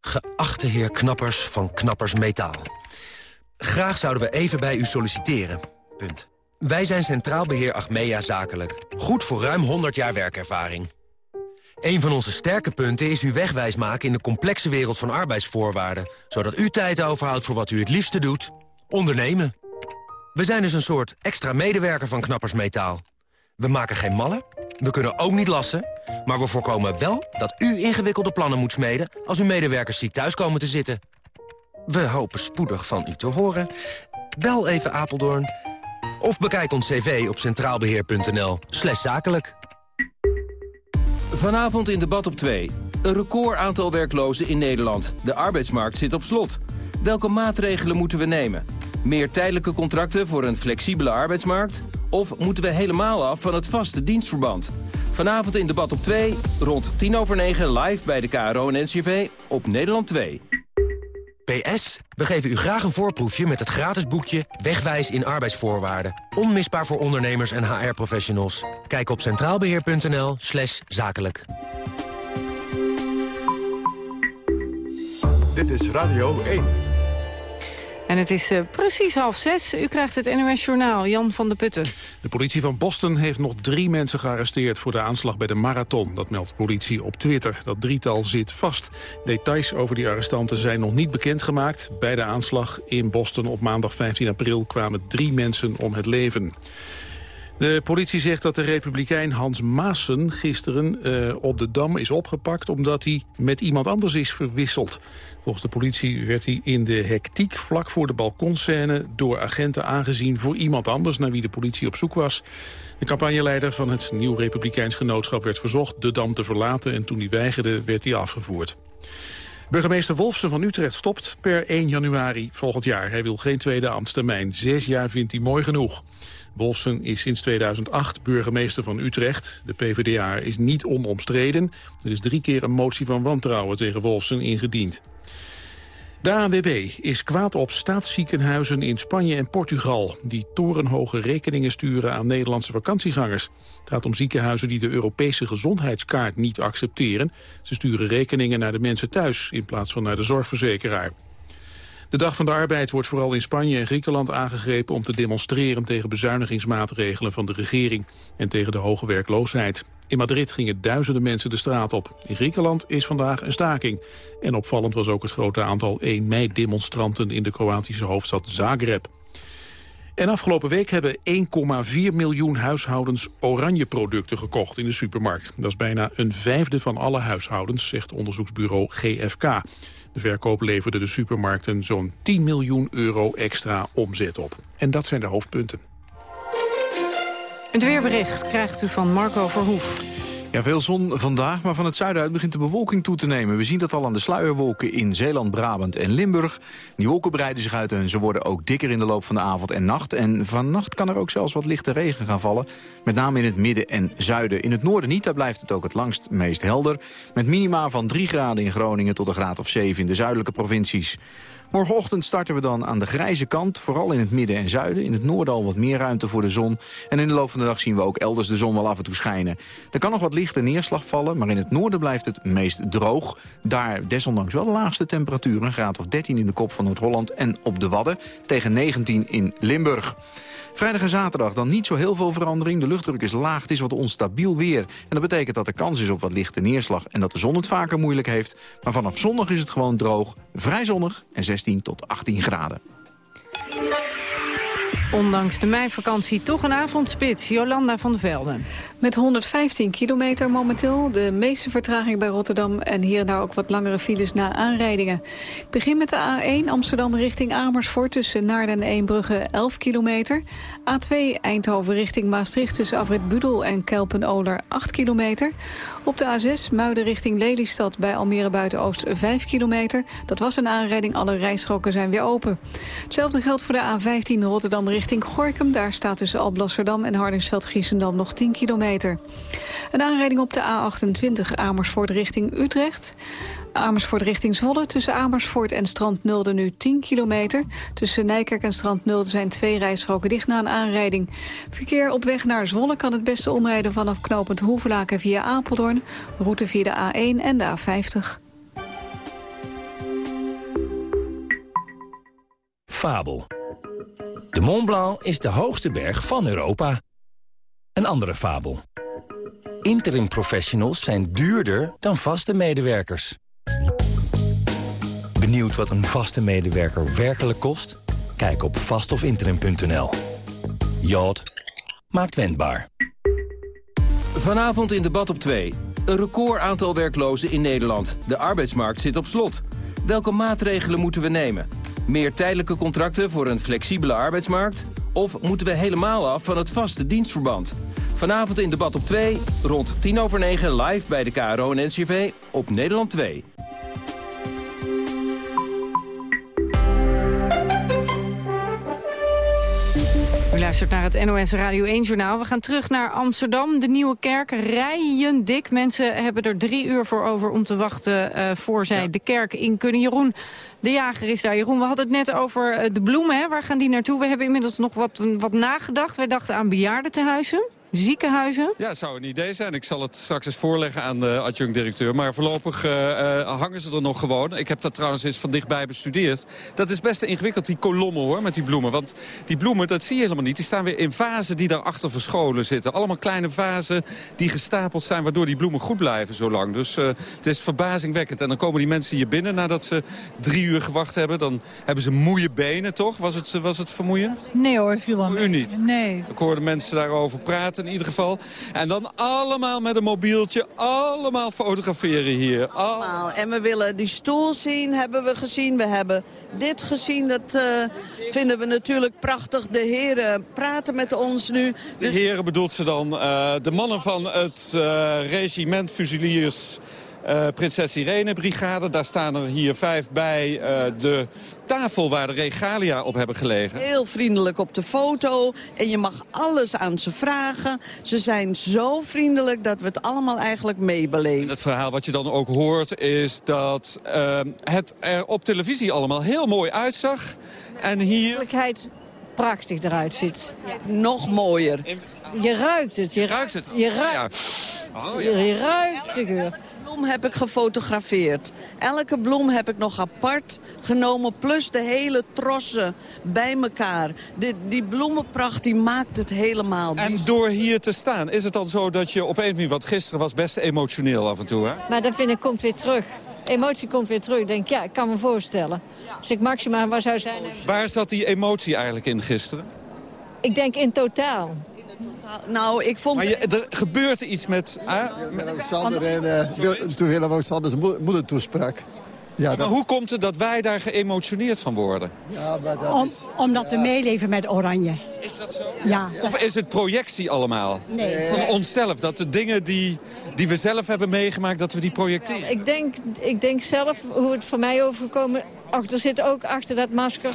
Geachte heer Knappers van Knappers Metaal. Graag zouden we even bij u solliciteren. Punt. Wij zijn Centraal Beheer Achmea Zakelijk. Goed voor ruim 100 jaar werkervaring. Een van onze sterke punten is uw wegwijs maken in de complexe wereld van arbeidsvoorwaarden. Zodat u tijd overhoudt voor wat u het liefste doet. Ondernemen. We zijn dus een soort extra medewerker van Knappers Metaal. We maken geen mallen, we kunnen ook niet lassen... maar we voorkomen wel dat u ingewikkelde plannen moet smeden... als uw medewerkers ziek thuis komen te zitten. We hopen spoedig van u te horen. Bel even Apeldoorn of bekijk ons cv op centraalbeheer.nl zakelijk. Vanavond in debat op 2. Een record aantal werklozen in Nederland. De arbeidsmarkt zit op slot. Welke maatregelen moeten we nemen? Meer tijdelijke contracten voor een flexibele arbeidsmarkt? Of moeten we helemaal af van het vaste dienstverband? Vanavond in debat op 2, rond 10 over 9 live bij de KRO en NCRV op Nederland 2. PS, we geven u graag een voorproefje met het gratis boekje Wegwijs in arbeidsvoorwaarden. Onmisbaar voor ondernemers en HR-professionals. Kijk op centraalbeheer.nl slash zakelijk. Dit is Radio 1. En het is eh, precies half zes. U krijgt het NOS Journaal. Jan van de Putten. De politie van Boston heeft nog drie mensen gearresteerd... voor de aanslag bij de marathon. Dat meldt de politie op Twitter. Dat drietal zit vast. Details over die arrestanten zijn nog niet bekendgemaakt. Bij de aanslag in Boston op maandag 15 april... kwamen drie mensen om het leven. De politie zegt dat de republikein Hans Maassen gisteren eh, op de Dam is opgepakt... omdat hij met iemand anders is verwisseld. Volgens de politie werd hij in de hectiek vlak voor de balkonscène... door agenten aangezien voor iemand anders naar wie de politie op zoek was. De campagneleider van het Nieuw Republikeins Genootschap werd verzocht de Dam te verlaten... en toen hij weigerde werd hij afgevoerd. Burgemeester Wolfsen van Utrecht stopt per 1 januari volgend jaar. Hij wil geen tweede ambtstermijn. Zes jaar vindt hij mooi genoeg. Wolfsen is sinds 2008 burgemeester van Utrecht. De PvdA is niet onomstreden. Er is drie keer een motie van wantrouwen tegen Wolfsen ingediend. De ANWB is kwaad op staatsziekenhuizen in Spanje en Portugal... die torenhoge rekeningen sturen aan Nederlandse vakantiegangers. Het gaat om ziekenhuizen die de Europese gezondheidskaart niet accepteren. Ze sturen rekeningen naar de mensen thuis in plaats van naar de zorgverzekeraar. De Dag van de Arbeid wordt vooral in Spanje en Griekenland aangegrepen... om te demonstreren tegen bezuinigingsmaatregelen van de regering... en tegen de hoge werkloosheid. In Madrid gingen duizenden mensen de straat op. In Griekenland is vandaag een staking. En opvallend was ook het grote aantal 1 mei-demonstranten... in de Kroatische hoofdstad Zagreb. En afgelopen week hebben 1,4 miljoen huishoudens oranje producten gekocht in de supermarkt. Dat is bijna een vijfde van alle huishoudens, zegt onderzoeksbureau GFK. De verkoop leverde de supermarkten zo'n 10 miljoen euro extra omzet op. En dat zijn de hoofdpunten. Het weerbericht krijgt u van Marco Verhoef. Ja, veel zon vandaag, maar van het zuiden uit begint de bewolking toe te nemen. We zien dat al aan de sluierwolken in Zeeland, Brabant en Limburg. Die wolken breiden zich uit en ze worden ook dikker in de loop van de avond en nacht. En vannacht kan er ook zelfs wat lichte regen gaan vallen. Met name in het midden en zuiden. In het noorden niet, daar blijft het ook het langst meest helder. Met minima van 3 graden in Groningen tot een graad of 7 in de zuidelijke provincies. Morgenochtend starten we dan aan de grijze kant, vooral in het midden en zuiden. In het noorden al wat meer ruimte voor de zon. En in de loop van de dag zien we ook elders de zon wel af en toe schijnen. Er kan nog wat lichte neerslag vallen, maar in het noorden blijft het meest droog. Daar desondanks wel de laagste temperatuur, een graad of 13 in de kop van Noord-Holland en op de Wadden. Tegen 19 in Limburg. Vrijdag en zaterdag dan niet zo heel veel verandering. De luchtdruk is laag, het is wat onstabiel weer. En dat betekent dat er kans is op wat lichte neerslag... en dat de zon het vaker moeilijk heeft. Maar vanaf zondag is het gewoon droog, vrij zonnig en 16 tot 18 graden. Ondanks de meivakantie toch een avondspits. Jolanda van der Velden. Met 115 kilometer momenteel. De meeste vertraging bij Rotterdam. En hier en daar ook wat langere files na aanrijdingen. Ik begin met de A1 Amsterdam richting Amersfoort. Tussen Naarden en Eembrugge 11 kilometer. A2 Eindhoven richting Maastricht. Tussen Afrit Budel en Kelpen-Oler 8 kilometer. Op de A6 Muiden richting Lelystad bij Almere Buiten-Oost 5 kilometer. Dat was een aanrijding. Alle rijstroken zijn weer open. Hetzelfde geldt voor de A15 Rotterdam richting Gorkum. Daar staat tussen Alblasserdam en Hardingsveld-Giessendam nog 10 kilometer. Een aanrijding op de A28 Amersfoort richting Utrecht. Amersfoort richting Zwolle. Tussen Amersfoort en Strand Nulde nu 10 kilometer. Tussen Nijkerk en Strand Nulde zijn twee rijstroken dicht na een aanrijding. Verkeer op weg naar Zwolle kan het beste omrijden vanaf knooppunt Hoevelaken via Apeldoorn. Route via de A1 en de A50. Fabel. De Mont Blanc is de hoogste berg van Europa. Een andere fabel. Interim professionals zijn duurder dan vaste medewerkers. Benieuwd wat een vaste medewerker werkelijk kost? Kijk op vastofinterim.nl. Jod maakt wendbaar. Vanavond in debat op 2. Een record aantal werklozen in Nederland. De arbeidsmarkt zit op slot. Welke maatregelen moeten we nemen? Meer tijdelijke contracten voor een flexibele arbeidsmarkt? Of moeten we helemaal af van het vaste dienstverband? Vanavond in debat op 2, rond 10 over 9 live bij de KRO en NCV op Nederland 2. Luistert naar het NOS Radio 1-journaal. We gaan terug naar Amsterdam. De Nieuwe Kerk rijen dik. Mensen hebben er drie uur voor over om te wachten... Uh, voor zij de kerk in kunnen. Jeroen, de jager is daar. Jeroen, we hadden het net over uh, de bloemen. Hè? Waar gaan die naartoe? We hebben inmiddels nog wat, wat nagedacht. Wij dachten aan bejaardentehuizen. Ziekenhuizen? Ja, het zou een idee zijn. Ik zal het straks eens voorleggen aan de adjunct-directeur. Maar voorlopig eh, eh, hangen ze er nog gewoon. Ik heb dat trouwens eens van dichtbij bestudeerd. Dat is best ingewikkeld, die kolommen hoor, met die bloemen. Want die bloemen, dat zie je helemaal niet. Die staan weer in vazen die daarachter verscholen zitten. Allemaal kleine vazen die gestapeld zijn... waardoor die bloemen goed blijven zo lang. Dus eh, het is verbazingwekkend. En dan komen die mensen hier binnen nadat ze drie uur gewacht hebben. Dan hebben ze moeie benen, toch? Was het, was het vermoeiend? Nee hoor, viel wel U niet? Nee. Ik hoorde mensen daarover praten in ieder geval. En dan allemaal met een mobieltje, allemaal fotograferen hier. Allemaal. En we willen die stoel zien, hebben we gezien. We hebben dit gezien, dat eh, vinden we natuurlijk prachtig. De heren praten met ons nu. De heren bedoelt ze dan eh, de mannen van het eh, regiment Fusiliers... eh, Prinses Irene Brigade. Daar staan er hier vijf bij eh, de tafel waar de regalia op hebben gelegen. Heel vriendelijk op de foto. En je mag alles aan ze vragen. Ze zijn zo vriendelijk dat we het allemaal eigenlijk meebeleven. En het verhaal wat je dan ook hoort is dat eh, het er op televisie allemaal heel mooi uitzag. En hier... prachtig eruit ziet. Nog mooier. Je ruikt het. Je, ruikt het. Je ruikt, Oh, je, je ruikt de geur. Bloem heb ik gefotografeerd. Elke bloem heb ik nog apart genomen, plus de hele trossen bij elkaar. Die, die bloemenpracht die maakt het helemaal. En door hier te staan, is het dan zo dat je op een manier... wat gisteren was best emotioneel af en toe, hè? Maar dat vind ik komt weer terug. Emotie komt weer terug. Ik denk, ja, ik kan me voorstellen. Als ik Maxima waar zou zijn... Waar zat die emotie eigenlijk in gisteren? Ik denk in totaal. Nou, ik vond... Maar je, er gebeurt iets met... ah, Sander en eh, toen helemaal Sanders mo- moeder toesprak. Ja, maar hoe komt het dat wij daar geëmotioneerd van worden? ja, maar dat Om, is... omdat we meeleven met Oranje. Is dat zo? Ja. Of is het projectie allemaal? Nee. Van onszelf, dat de dingen die, die we zelf hebben meegemaakt, dat we die projecteren? Ik denk, ik denk zelf, hoe het voor mij overgekomen... Ach, er zit ook achter dat masker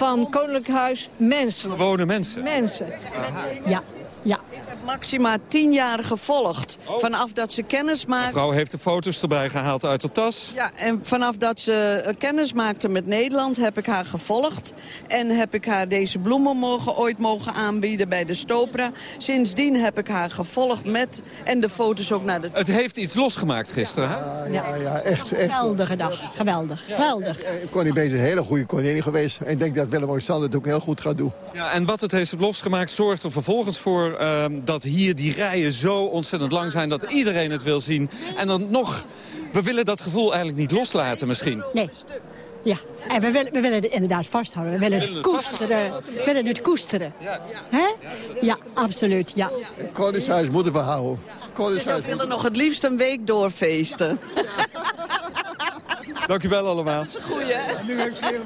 van Koninklijk Huis mensen. Gewone mensen. Mensen. Ja, ja. Ik heb Maxima tien jaar gevolgd. Vanaf dat ze kennis maakte... Mevrouw heeft de foto's erbij gehaald uit de tas. Ja, en vanaf dat ze kennis maakte met Nederland heb ik haar gevolgd. En heb ik haar deze bloemen mogen, ooit mogen aanbieden bij de Stopra. Sindsdien heb ik haar gevolgd met... En de foto's ook naar de... Het heeft iets losgemaakt gisteren, hè? Ja, ja, echt, echt. Geweldige dag. Geweldig. Geweldig. Connie Bees is een hele goede koningin geweest. En ik denk dat Willem-Alexander het ook heel goed gaat doen. Ja, en wat het heeft losgemaakt zorgt er vervolgens voor ehm, dat hier die rijen zo ontzettend lang zijn dat iedereen het wil zien. En dan nog, we willen dat gevoel eigenlijk niet loslaten misschien. Nee. Ja, en we willen, we willen het inderdaad vasthouden. We willen We het willen het koesteren. We willen het koesteren. Hè? Ja, absoluut. Ja. Koningshuis moeten we houden. En Koningshuis we willen nog het liefst een week doorfeesten. (laughs) Dank u wel allemaal. Goeie, hè? Nu heb ik zeer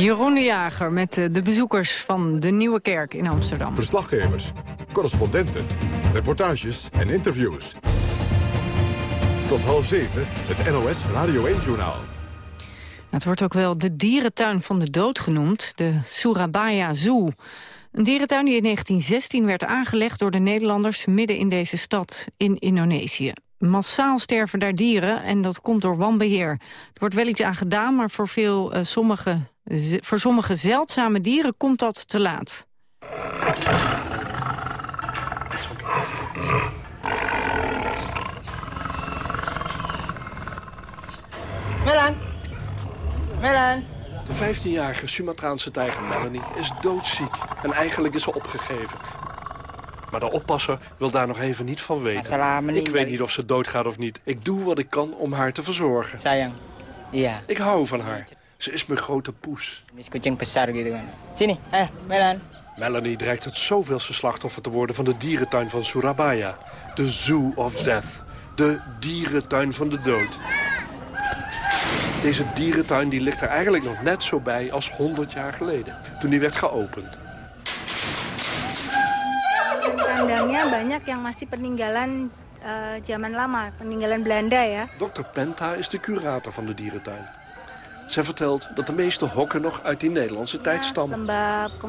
Jeroen de Jager met eh, de bezoekers van de Nieuwe Kerk in Amsterdam. Verslaggevers, correspondenten, reportages en interviews. Tot half zeven, het NOS Radio 1-journaal. Het wordt ook wel de dierentuin van de dood genoemd, de Surabaya Zoo. Een dierentuin die in 1916 werd aangelegd door de Nederlanders midden in deze stad in Indonesië. Massaal sterven daar dieren en dat komt door wanbeheer. Er wordt wel iets aan gedaan, maar voor, veel, eh, sommige, voor sommige zeldzame dieren komt dat te laat. Melan! Melan! De 15-jarige Sumatraanse tijger Melanie is doodziek en eigenlijk is ze opgegeven. Maar de oppasser wil daar nog even niet van weten. Ik weet niet of ze doodgaat of niet. Ik doe wat ik kan om haar te verzorgen. Sayang. Iya. Ik hou van haar. Ze is mijn grote poes. Sini, eh, Melan. Melanie dreigt het zoveelste slachtoffer te worden van de dierentuin van Surabaya. De Zoo of Death. De dierentuin van de dood. Deze dierentuin die ligt er eigenlijk nog net zo bij als 100 jaar geleden. Toen die werd geopend. Kandangnya banyak yang masih peninggalan eh, zaman lama, peninggalan Belanda ya. Dr. Penta is de curator van de dierentuin. Zij vertelt dat de meeste hokken nog uit die Nederlandse tijd stammen.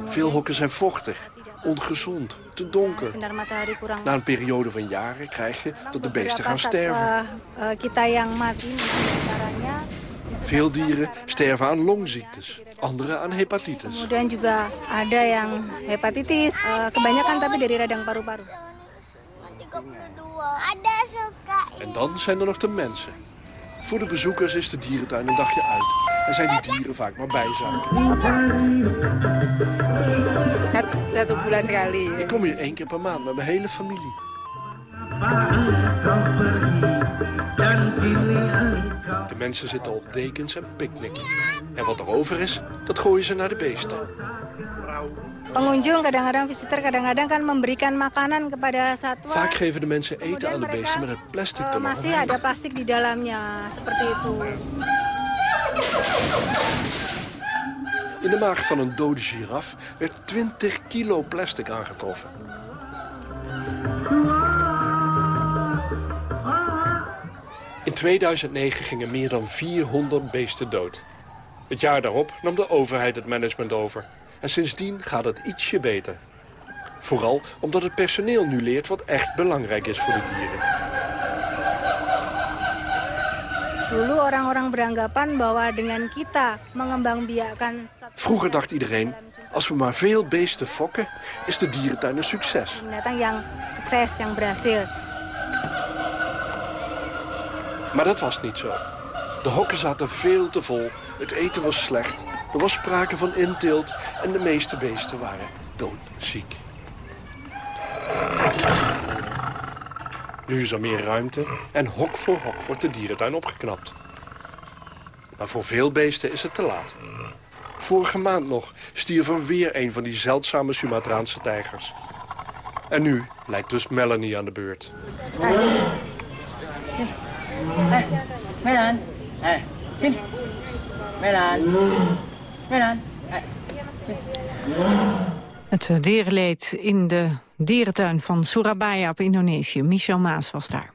Veel hokken zijn vochtig, ongezond, te donker. Na een periode van jaren krijg je dat de beesten gaan sterven. Veel dieren sterven aan longziektes, andere aan hepatitis. Kemudian juga ada yang hepatitis, eh, kebanyakan tapi dari radang paru-paru. Ada suka En dan zijn er nog de mensen. Voor de bezoekers is de dierentuin een dagje uit. En zijn die dieren vaak maar bijzaken. Ik kom hier één keer per maand met mijn hele familie. De mensen zitten op dekens en picknicken. En wat er over is, dat gooien ze naar de beesten. Vaak geven de mensen eten aan de beesten met het plastic Eh, masih ada plastik di dalamnya, seperti itu. In de maag van een dode giraf werd 20 kilo plastic aangetroffen. In 2009 gingen meer dan 400 beesten dood. Het jaar daarop nam de overheid het management over. En sindsdien gaat het ietsje beter. Vooral omdat het personeel nu leert wat echt belangrijk is voor de dieren. Vroeger dacht iedereen, als we maar veel beesten fokken, is de dierentuin een succes. binatang yang sukses, yang berhasil. Maar dat was niet zo. De hokken zaten veel te vol, het eten was slecht, er was sprake van inteelt en de meeste beesten waren doodziek. Nu is er meer ruimte en hok voor hok wordt de dierentuin opgeknapt. Maar voor veel beesten is het te laat. Vorige maand nog stierf er weer een van die zeldzame Sumatraanse tijgers. En nu lijkt dus Melanie aan de beurt. Eh, Melan. Eh, sini. Melan. Melan. Eh, sini. Het eh, dierenleed in de dierentuin van Surabaya op Indonesië. Michel Maas was daar.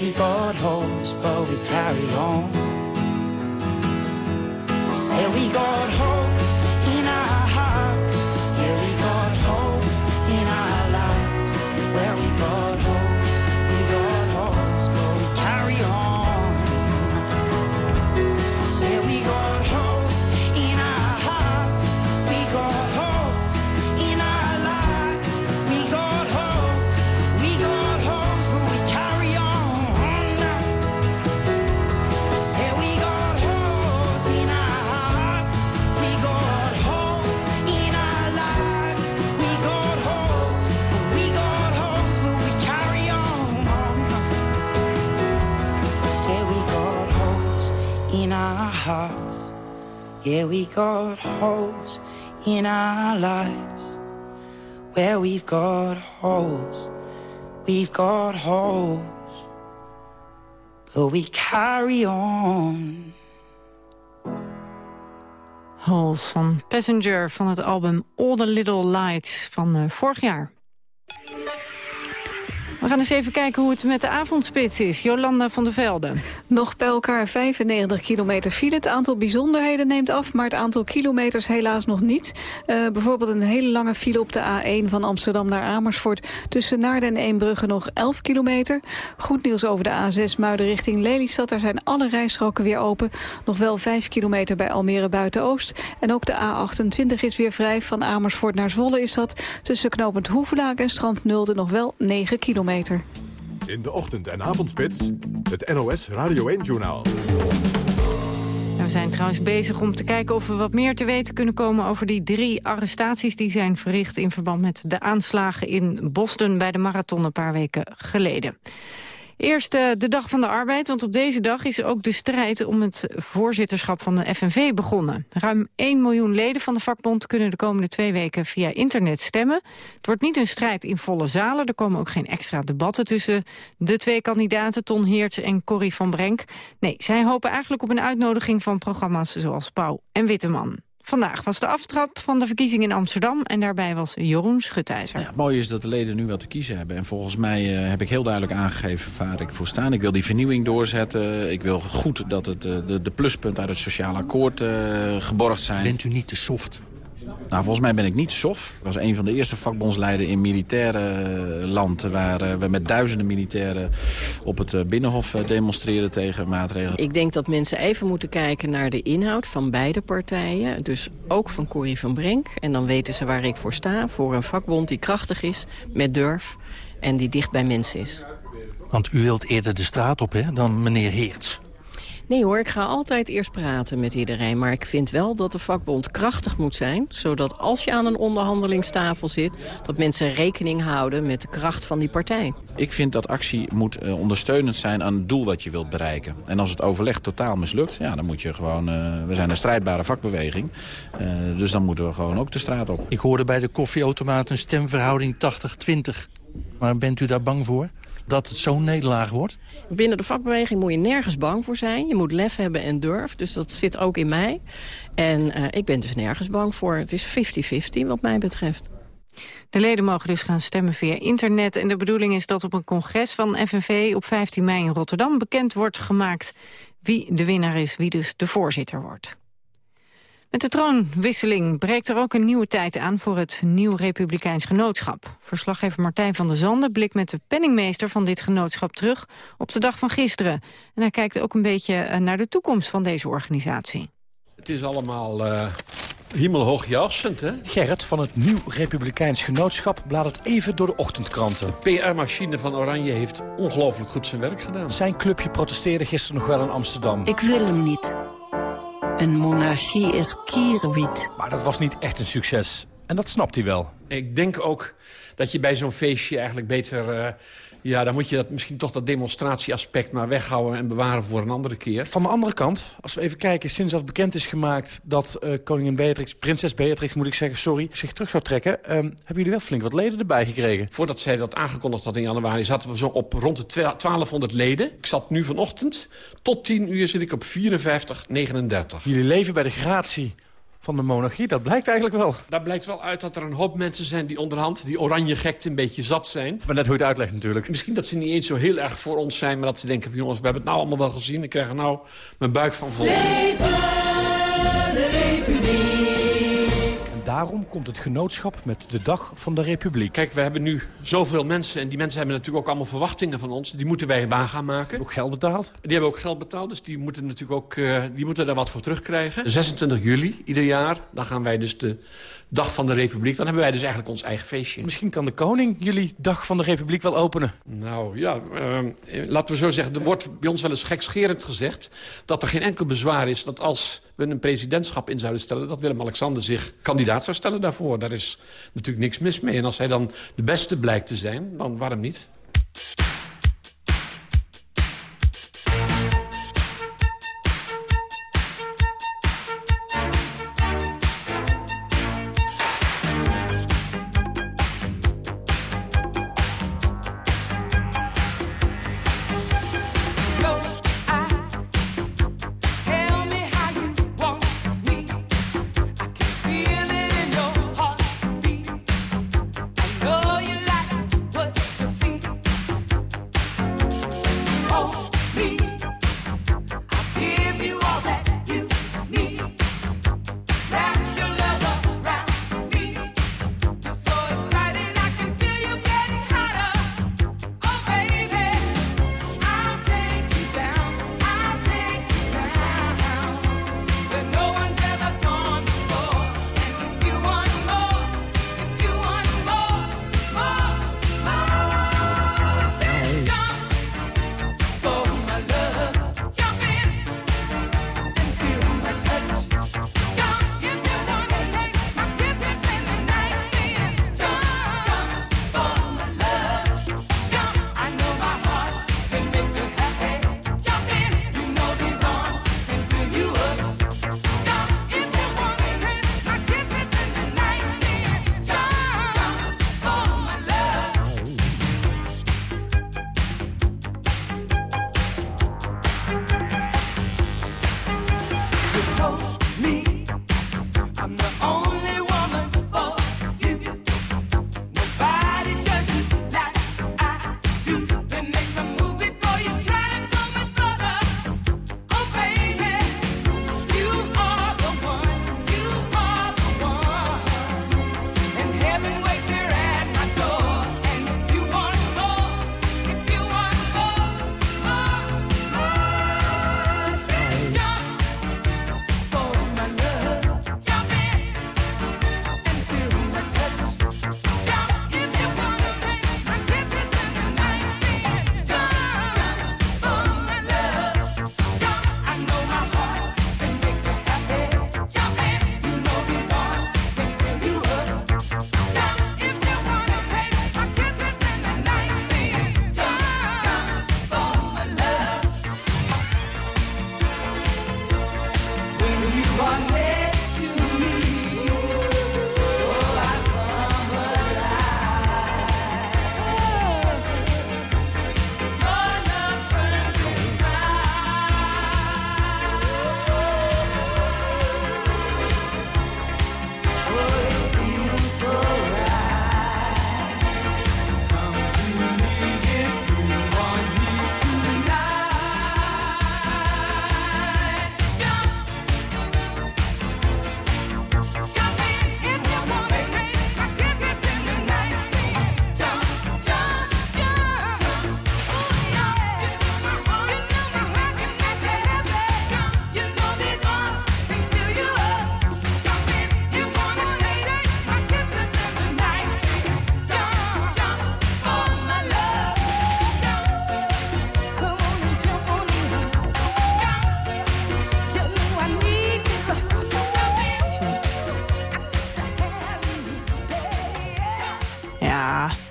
we got holes, but we carry on. Say we got holes in our hearts. Yeah, we got holes in our lives. Where we got holes, we got holes, but we carry on. Say we got our hearts. Yeah, we got holes in our lives. Where we've got holes, we've got holes. But we carry on. Holes van Passenger van het album All the Little Lights van uh, vorig jaar. We gaan eens even kijken hoe het met de avondspits is. Jolanda van der Velde. Nog bij elkaar 95 kilometer file. Het aantal bijzonderheden neemt af, maar het aantal kilometers helaas nog niet. Uh, bijvoorbeeld een hele lange file op de A1 van Amsterdam naar Amersfoort. Tussen Naarden en Eembrugge nog 11 kilometer. Goed nieuws over de A6 Muiden richting Lelystad. Daar zijn alle rijstroken weer open. Nog wel 5 kilometer bij Almere Buiten-Oost. En ook de A28 is weer vrij. Van Amersfoort naar Zwolle is dat. Tussen knooppunt Hoevelaak en Strand Nulde nog wel 9 kilometer. In de ochtend- en avondspits, het NOS Radio 1-journaal. We zijn trouwens bezig om te kijken of we wat meer te weten kunnen komen... over die drie arrestaties die zijn verricht... in verband met de aanslagen in Boston bij de marathon een paar weken geleden. Eerst uh, de Dag van de Arbeid, want op deze dag is ook de strijd om het voorzitterschap van de FNV begonnen. Ruim 1 miljoen leden van de vakbond kunnen de komende twee weken via internet stemmen. Het wordt niet een strijd in volle zalen, er komen ook geen extra debatten tussen de twee kandidaten, Ton Heerts en Corrie van Brenk. Nee, zij hopen eigenlijk op een uitnodiging van programma's zoals Pauw en Witteman. Vandaag was de aftrap van de verkiezingen in Amsterdam... en daarbij was Jeroen Schutijzer. Ja, het mooie is dat de leden nu wat te kiezen hebben. En volgens mij uh, heb ik heel duidelijk aangegeven waar ik voor sta. Ik wil die vernieuwing doorzetten. Ik wil goed dat het, uh, de, de pluspunten uit het sociaal akkoord uh, geborgd zijn. Bent u niet te soft? Nou, volgens mij ben ik niet soft. Ik was een van de eerste vakbondsleiden in militaire land... waar we met duizenden militairen op het Binnenhof demonstreren tegen maatregelen. Ik denk dat mensen even moeten kijken naar de inhoud van beide partijen. Dus ook van Corrie van Brenk. En dan weten ze waar ik voor sta. Voor een vakbond die krachtig is, met durf en die dicht bij mensen is. Want u wilt eerder de straat op hè, dan meneer Heerts. Nee hoor, ik ga altijd eerst praten met iedereen. Maar ik vind wel dat de vakbond krachtig moet zijn. Zodat als je aan een onderhandelingstafel zit... dat mensen rekening houden met de kracht van die partij. Ik vind dat actie moet uh, ondersteunend zijn aan het doel wat je wilt bereiken. En als het overleg totaal mislukt, ja, dan moet je gewoon... Uh, we zijn een strijdbare vakbeweging. Uh, dus dan moeten we gewoon ook de straat op. Ik hoorde bij de koffieautomaat een stemverhouding 80-20. Maar bent u daar bang voor? Dat het zo'n nederlaag wordt? Binnen de vakbeweging moet je nergens bang voor zijn. Je moet lef hebben en durf. Dus dat zit ook in mij. En uh, ik ben dus nergens bang voor. Het is 50-50 wat mij betreft. De leden mogen dus gaan stemmen via internet. En de bedoeling is dat op een congres van FNV op 15 mei in Rotterdam... bekend wordt gemaakt wie de winnaar is, wie dus de voorzitter wordt. Met de troonwisseling breekt er ook een nieuwe tijd aan voor het Nieuw Republikeins Genootschap. Verslaggever Martijn van der Zanden blikt met de penningmeester van dit genootschap terug op de dag van gisteren. En hij kijkt ook een beetje naar de toekomst van deze organisatie. Het is allemaal uh, hemelhoog jassend, hè? Gerrit van het Nieuw Republikeins Genootschap bladert even door de ochtendkranten. De PR-machine van Oranje heeft ongelooflijk goed zijn werk gedaan. Zijn clubje protesteerde gisteren nog wel in Amsterdam. Ik wil hem niet. Een monarchie is kierenwiet. Maar dat was niet echt een succes. En dat snapt hij wel. Ik denk ook dat je bij zo'n feestje eigenlijk beter... Uh, ja, dan moet je dat, misschien toch dat demonstratieaspect maar weghouden... en bewaren voor een andere keer. Van de andere kant, als we even kijken... sinds dat bekend is gemaakt dat uh, koningin Beatrix... prinses Beatrix, moet ik zeggen, sorry, zich terug zou trekken... Um, hebben jullie wel flink wat leden erbij gekregen? Voordat zij dat aangekondigd had in januari... zaten we zo op rond de 1200 leden. Ik zat nu vanochtend, tot 10 uur zit ik op 54, 39. Jullie leven bij de gratie van de monarchie. Dat blijkt eigenlijk wel. Daar blijkt wel uit dat er een hoop mensen zijn die onderhand... die oranje gekte een beetje zat zijn. Maar net hoe je het uitlegt natuurlijk. Misschien dat ze niet eens zo heel erg voor ons zijn... maar dat ze denken van jongens, we hebben het nou allemaal wel gezien. Ik krijg er nou mijn buik van vol. Leven daarom komt het genootschap met de Dag van de Republiek. Kijk, we hebben nu zoveel mensen... en die mensen hebben natuurlijk ook allemaal verwachtingen van ons. Die moeten wij baan gaan maken. Ook geld betaald? Die hebben ook geld betaald, dus die moeten natuurlijk ook uh, die moeten daar wat voor terugkrijgen. 26 juli, ieder jaar, dan gaan wij dus de Dag van de Republiek. Dan hebben wij dus eigenlijk ons eigen feestje. Misschien kan de koning jullie Dag van de Republiek wel openen. Nou ja, uh, laten we zo zeggen... er wordt bij ons wel eens gekscherend gezegd... dat er geen enkel bezwaar is dat als we een presidentschap in zouden stellen... dat Willem-Alexander zich kandidaat zou stellen daarvoor. Daar is natuurlijk niks mis mee. En als hij dan de beste blijkt te zijn, dan waarom niet?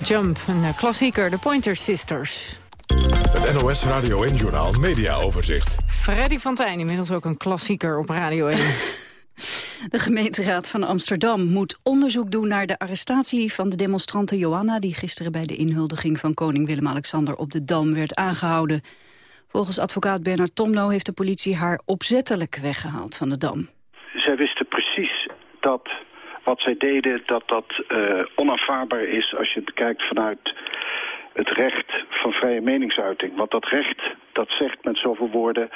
Jump, een eh, klassieker, de Pointer Sisters. Het NOS Radio en Journal Media Overzicht. Freddy van Tijn, inmiddels ook een klassieker op Radio 1. (laughs) De gemeenteraad van Amsterdam moet onderzoek doen naar de arrestatie van de demonstrante Johanna... die gisteren bij de inhuldiging van koning Willem-Alexander op de Dam werd aangehouden. Volgens advocaat Bernard Tomlo heeft de politie haar opzettelijk weggehaald van de Dam. Zij wisten precies dat wat zij deden, dat dat uh, onaanvaardbaar is als je het bekijkt vanuit het recht van vrije meningsuiting. Want dat recht, dat zegt met zoveel woorden...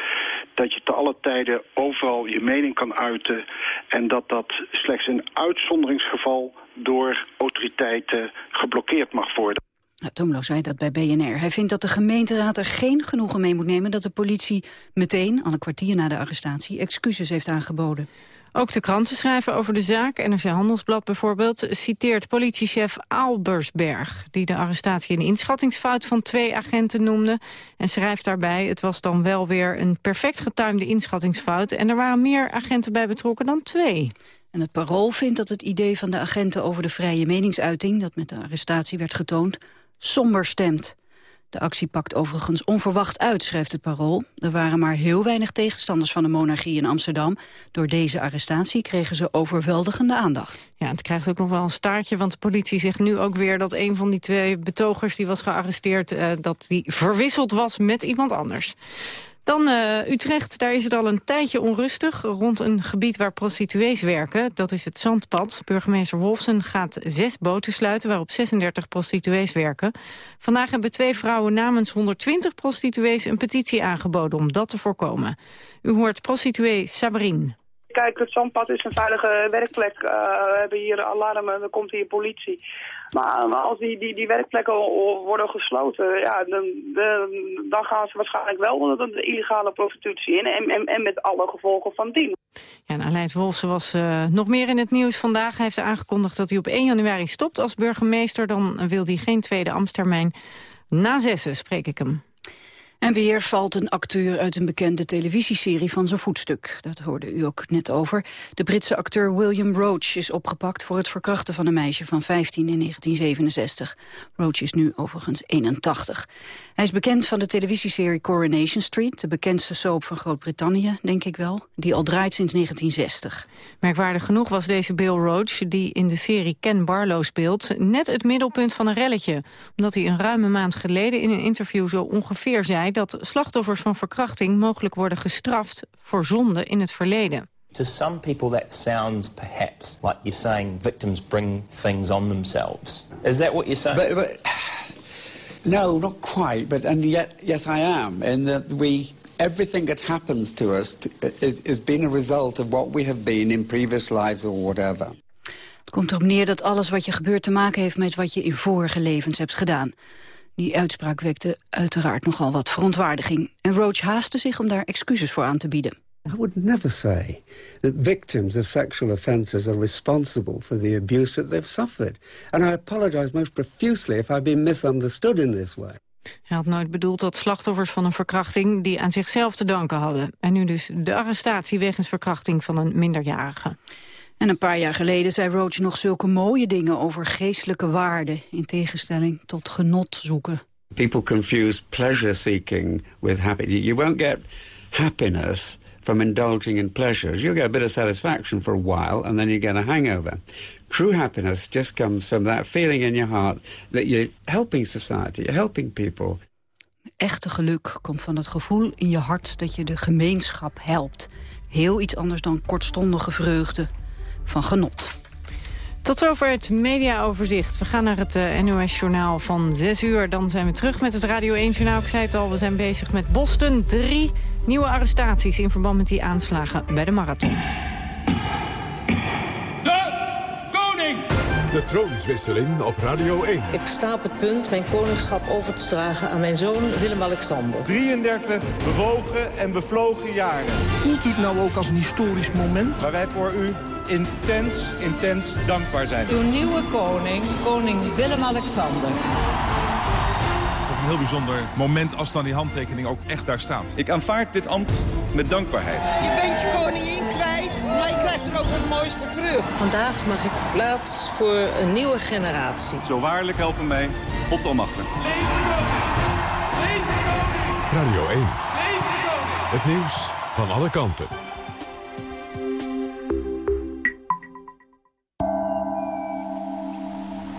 dat je te alle tijden overal je mening kan uiten... en dat dat slechts in uitzonderingsgeval door autoriteiten geblokkeerd mag worden. Tomlo zei dat bij BNR. Hij vindt dat de gemeenteraad er geen genoegen mee moet nemen... dat de politie meteen, al een kwartier na de arrestatie, excuses heeft aangeboden. Ook de kranten schrijven over de zaak. NRC Handelsblad bijvoorbeeld citeert politiechef Albersberg... die de arrestatie een inschattingsfout van twee agenten noemde. En schrijft daarbij, het was dan wel weer een perfect getuimde inschattingsfout... en er waren meer agenten bij betrokken dan twee. En het parool vindt dat het idee van de agenten over de vrije meningsuiting... dat met de arrestatie werd getoond, somber stemt. De actie pakt overigens onverwacht uit, schrijft het Parool. Er waren maar heel weinig tegenstanders van de monarchie in Amsterdam. Door deze arrestatie kregen ze overweldigende aandacht. Ja, het krijgt ook nog wel een staartje, want de politie zegt nu ook weer... dat een van die twee betogers die was gearresteerd... Uh, dat die verwisseld was met iemand anders. Dan uh, Utrecht, daar is het al een tijdje onrustig... rond een gebied waar prostituees werken. Dat is het Zandpad. Burgemeester Wolfsen gaat zes boten sluiten... waarop 36 prostituees werken. Vandaag hebben twee vrouwen namens 120 prostituees... een petitie aangeboden om dat te voorkomen. U hoort prostituee Sabrine. Kijk, het zandpad is een veilige werkplek. Uh, we hebben hier alarmen, er komt hier politie. Maar, als die, die, werkplekken worden gesloten, ja, dan, dan gaan ze waarschijnlijk wel de, illegale prostitutie in. En, en, en met alle gevolgen van dien. Ja, en Aleid Wolfsen was uh, nog meer in het nieuws vandaag. Hij heeft aangekondigd dat hij op 1 januari stopt als burgemeester. Dan wil hij geen tweede ambtstermijn. Na zessen spreek ik hem. En weer valt een acteur uit een bekende televisieserie van zijn voetstuk. Dat hoorde u ook net over. De Britse acteur William Roach is opgepakt voor het verkrachten van een meisje van 15 in 1967. Roach is nu overigens 81. Hij is bekend van de televisieserie Coronation Street, de bekendste soap van Groot-Brittannië, denk ik wel, die al draait sinds 1960. Merkwaardig genoeg was deze Bill Roach, die in de serie Ken Barlow speelt, net het middelpunt van een relletje. Omdat hij een ruime maand geleden in een interview zo ongeveer zei dat slachtoffers van verkrachting mogelijk worden gestraft voor zonde in het verleden. To some people that sounds perhaps like you're saying victims bring things on themselves. Is that what you're saying? But, but, (sighs) no, not quite, but and yet, yes, I am, in that we everything that happens to us to, is, is been a result of what we have been in previous lives or whatever. Het komt erop neer dat alles wat je gebeurt te maken heeft met wat je in vorige levens hebt gedaan. Die uitspraak wekte uiteraard nogal wat verontwaardiging. En Roach haastte zich om daar excuses voor aan te bieden. I would never say that victims of sexual offences are responsible for the abuse that they've suffered. And I apologize most profusely if I've been misunderstood in this way. Hij had nooit bedoeld dat slachtoffers van een verkrachting die aan zichzelf te danken hadden. En nu dus de arrestatie wegens verkrachting van een minderjarige. En een paar jaar geleden zei Roach nog zulke mooie dingen over geestelijke waarden... in tegenstelling tot genot zoeken. People confuse pleasure seeking with happiness. You won't get happiness from indulging in pleasures. You'll get a bit of satisfaction for a while and then you get a hangover. True happiness just comes from that feeling in your heart that you're helping society, you're helping people. Echte geluk komt van het gevoel in je hart dat je de gemeenschap helpt. Heel iets anders dan kortstondige vreugde van genot. Tot zover het mediaoverzicht. We gaan naar het uh, NOS-journaal van 6 uur. Dan zijn we terug met het Radio 1-journaal. Ik zei het al, we zijn bezig met Boston. Drie nieuwe arrestaties in verband met die aanslagen bij de marathon. De troonswisseling op Radio 1. Ik sta op het punt mijn koningschap over te dragen aan mijn zoon Willem-Alexander. 33 bewogen en bevlogen jaren. Voelt u het nou ook als een historisch moment? Waar wij voor u intens, intens dankbaar zijn. Uw nieuwe koning, koning Willem-Alexander. Toch een heel bijzonder moment als dan die handtekening ook echt daar staat. Ik aanvaard dit ambt met dankbaarheid. Je bent je koningin kwijt, maar je krijgt er ook wat moois voor terug. Vandaag mag ik plaats voor een nieuwe generatie. Zo waarlijk helpen mij, God almachtig. Radio 1. Het nieuws van alle kanten.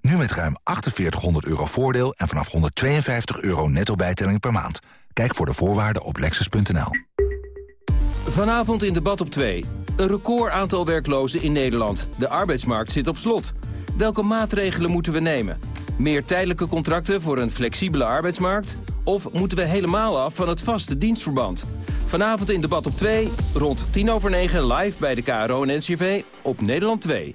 Nu met ruim 4800 euro voordeel en vanaf 152 euro netto bijtelling per maand. Kijk voor de voorwaarden op lexus.nl. Vanavond in debat op 2. Een record aantal werklozen in Nederland. De arbeidsmarkt zit op slot. Welke maatregelen moeten we nemen? Meer tijdelijke contracten voor een flexibele arbeidsmarkt? Of moeten we helemaal af van het vaste dienstverband? Vanavond in debat op 2, rond 10 over 9 live bij de KRO en NCRV op Nederland 2.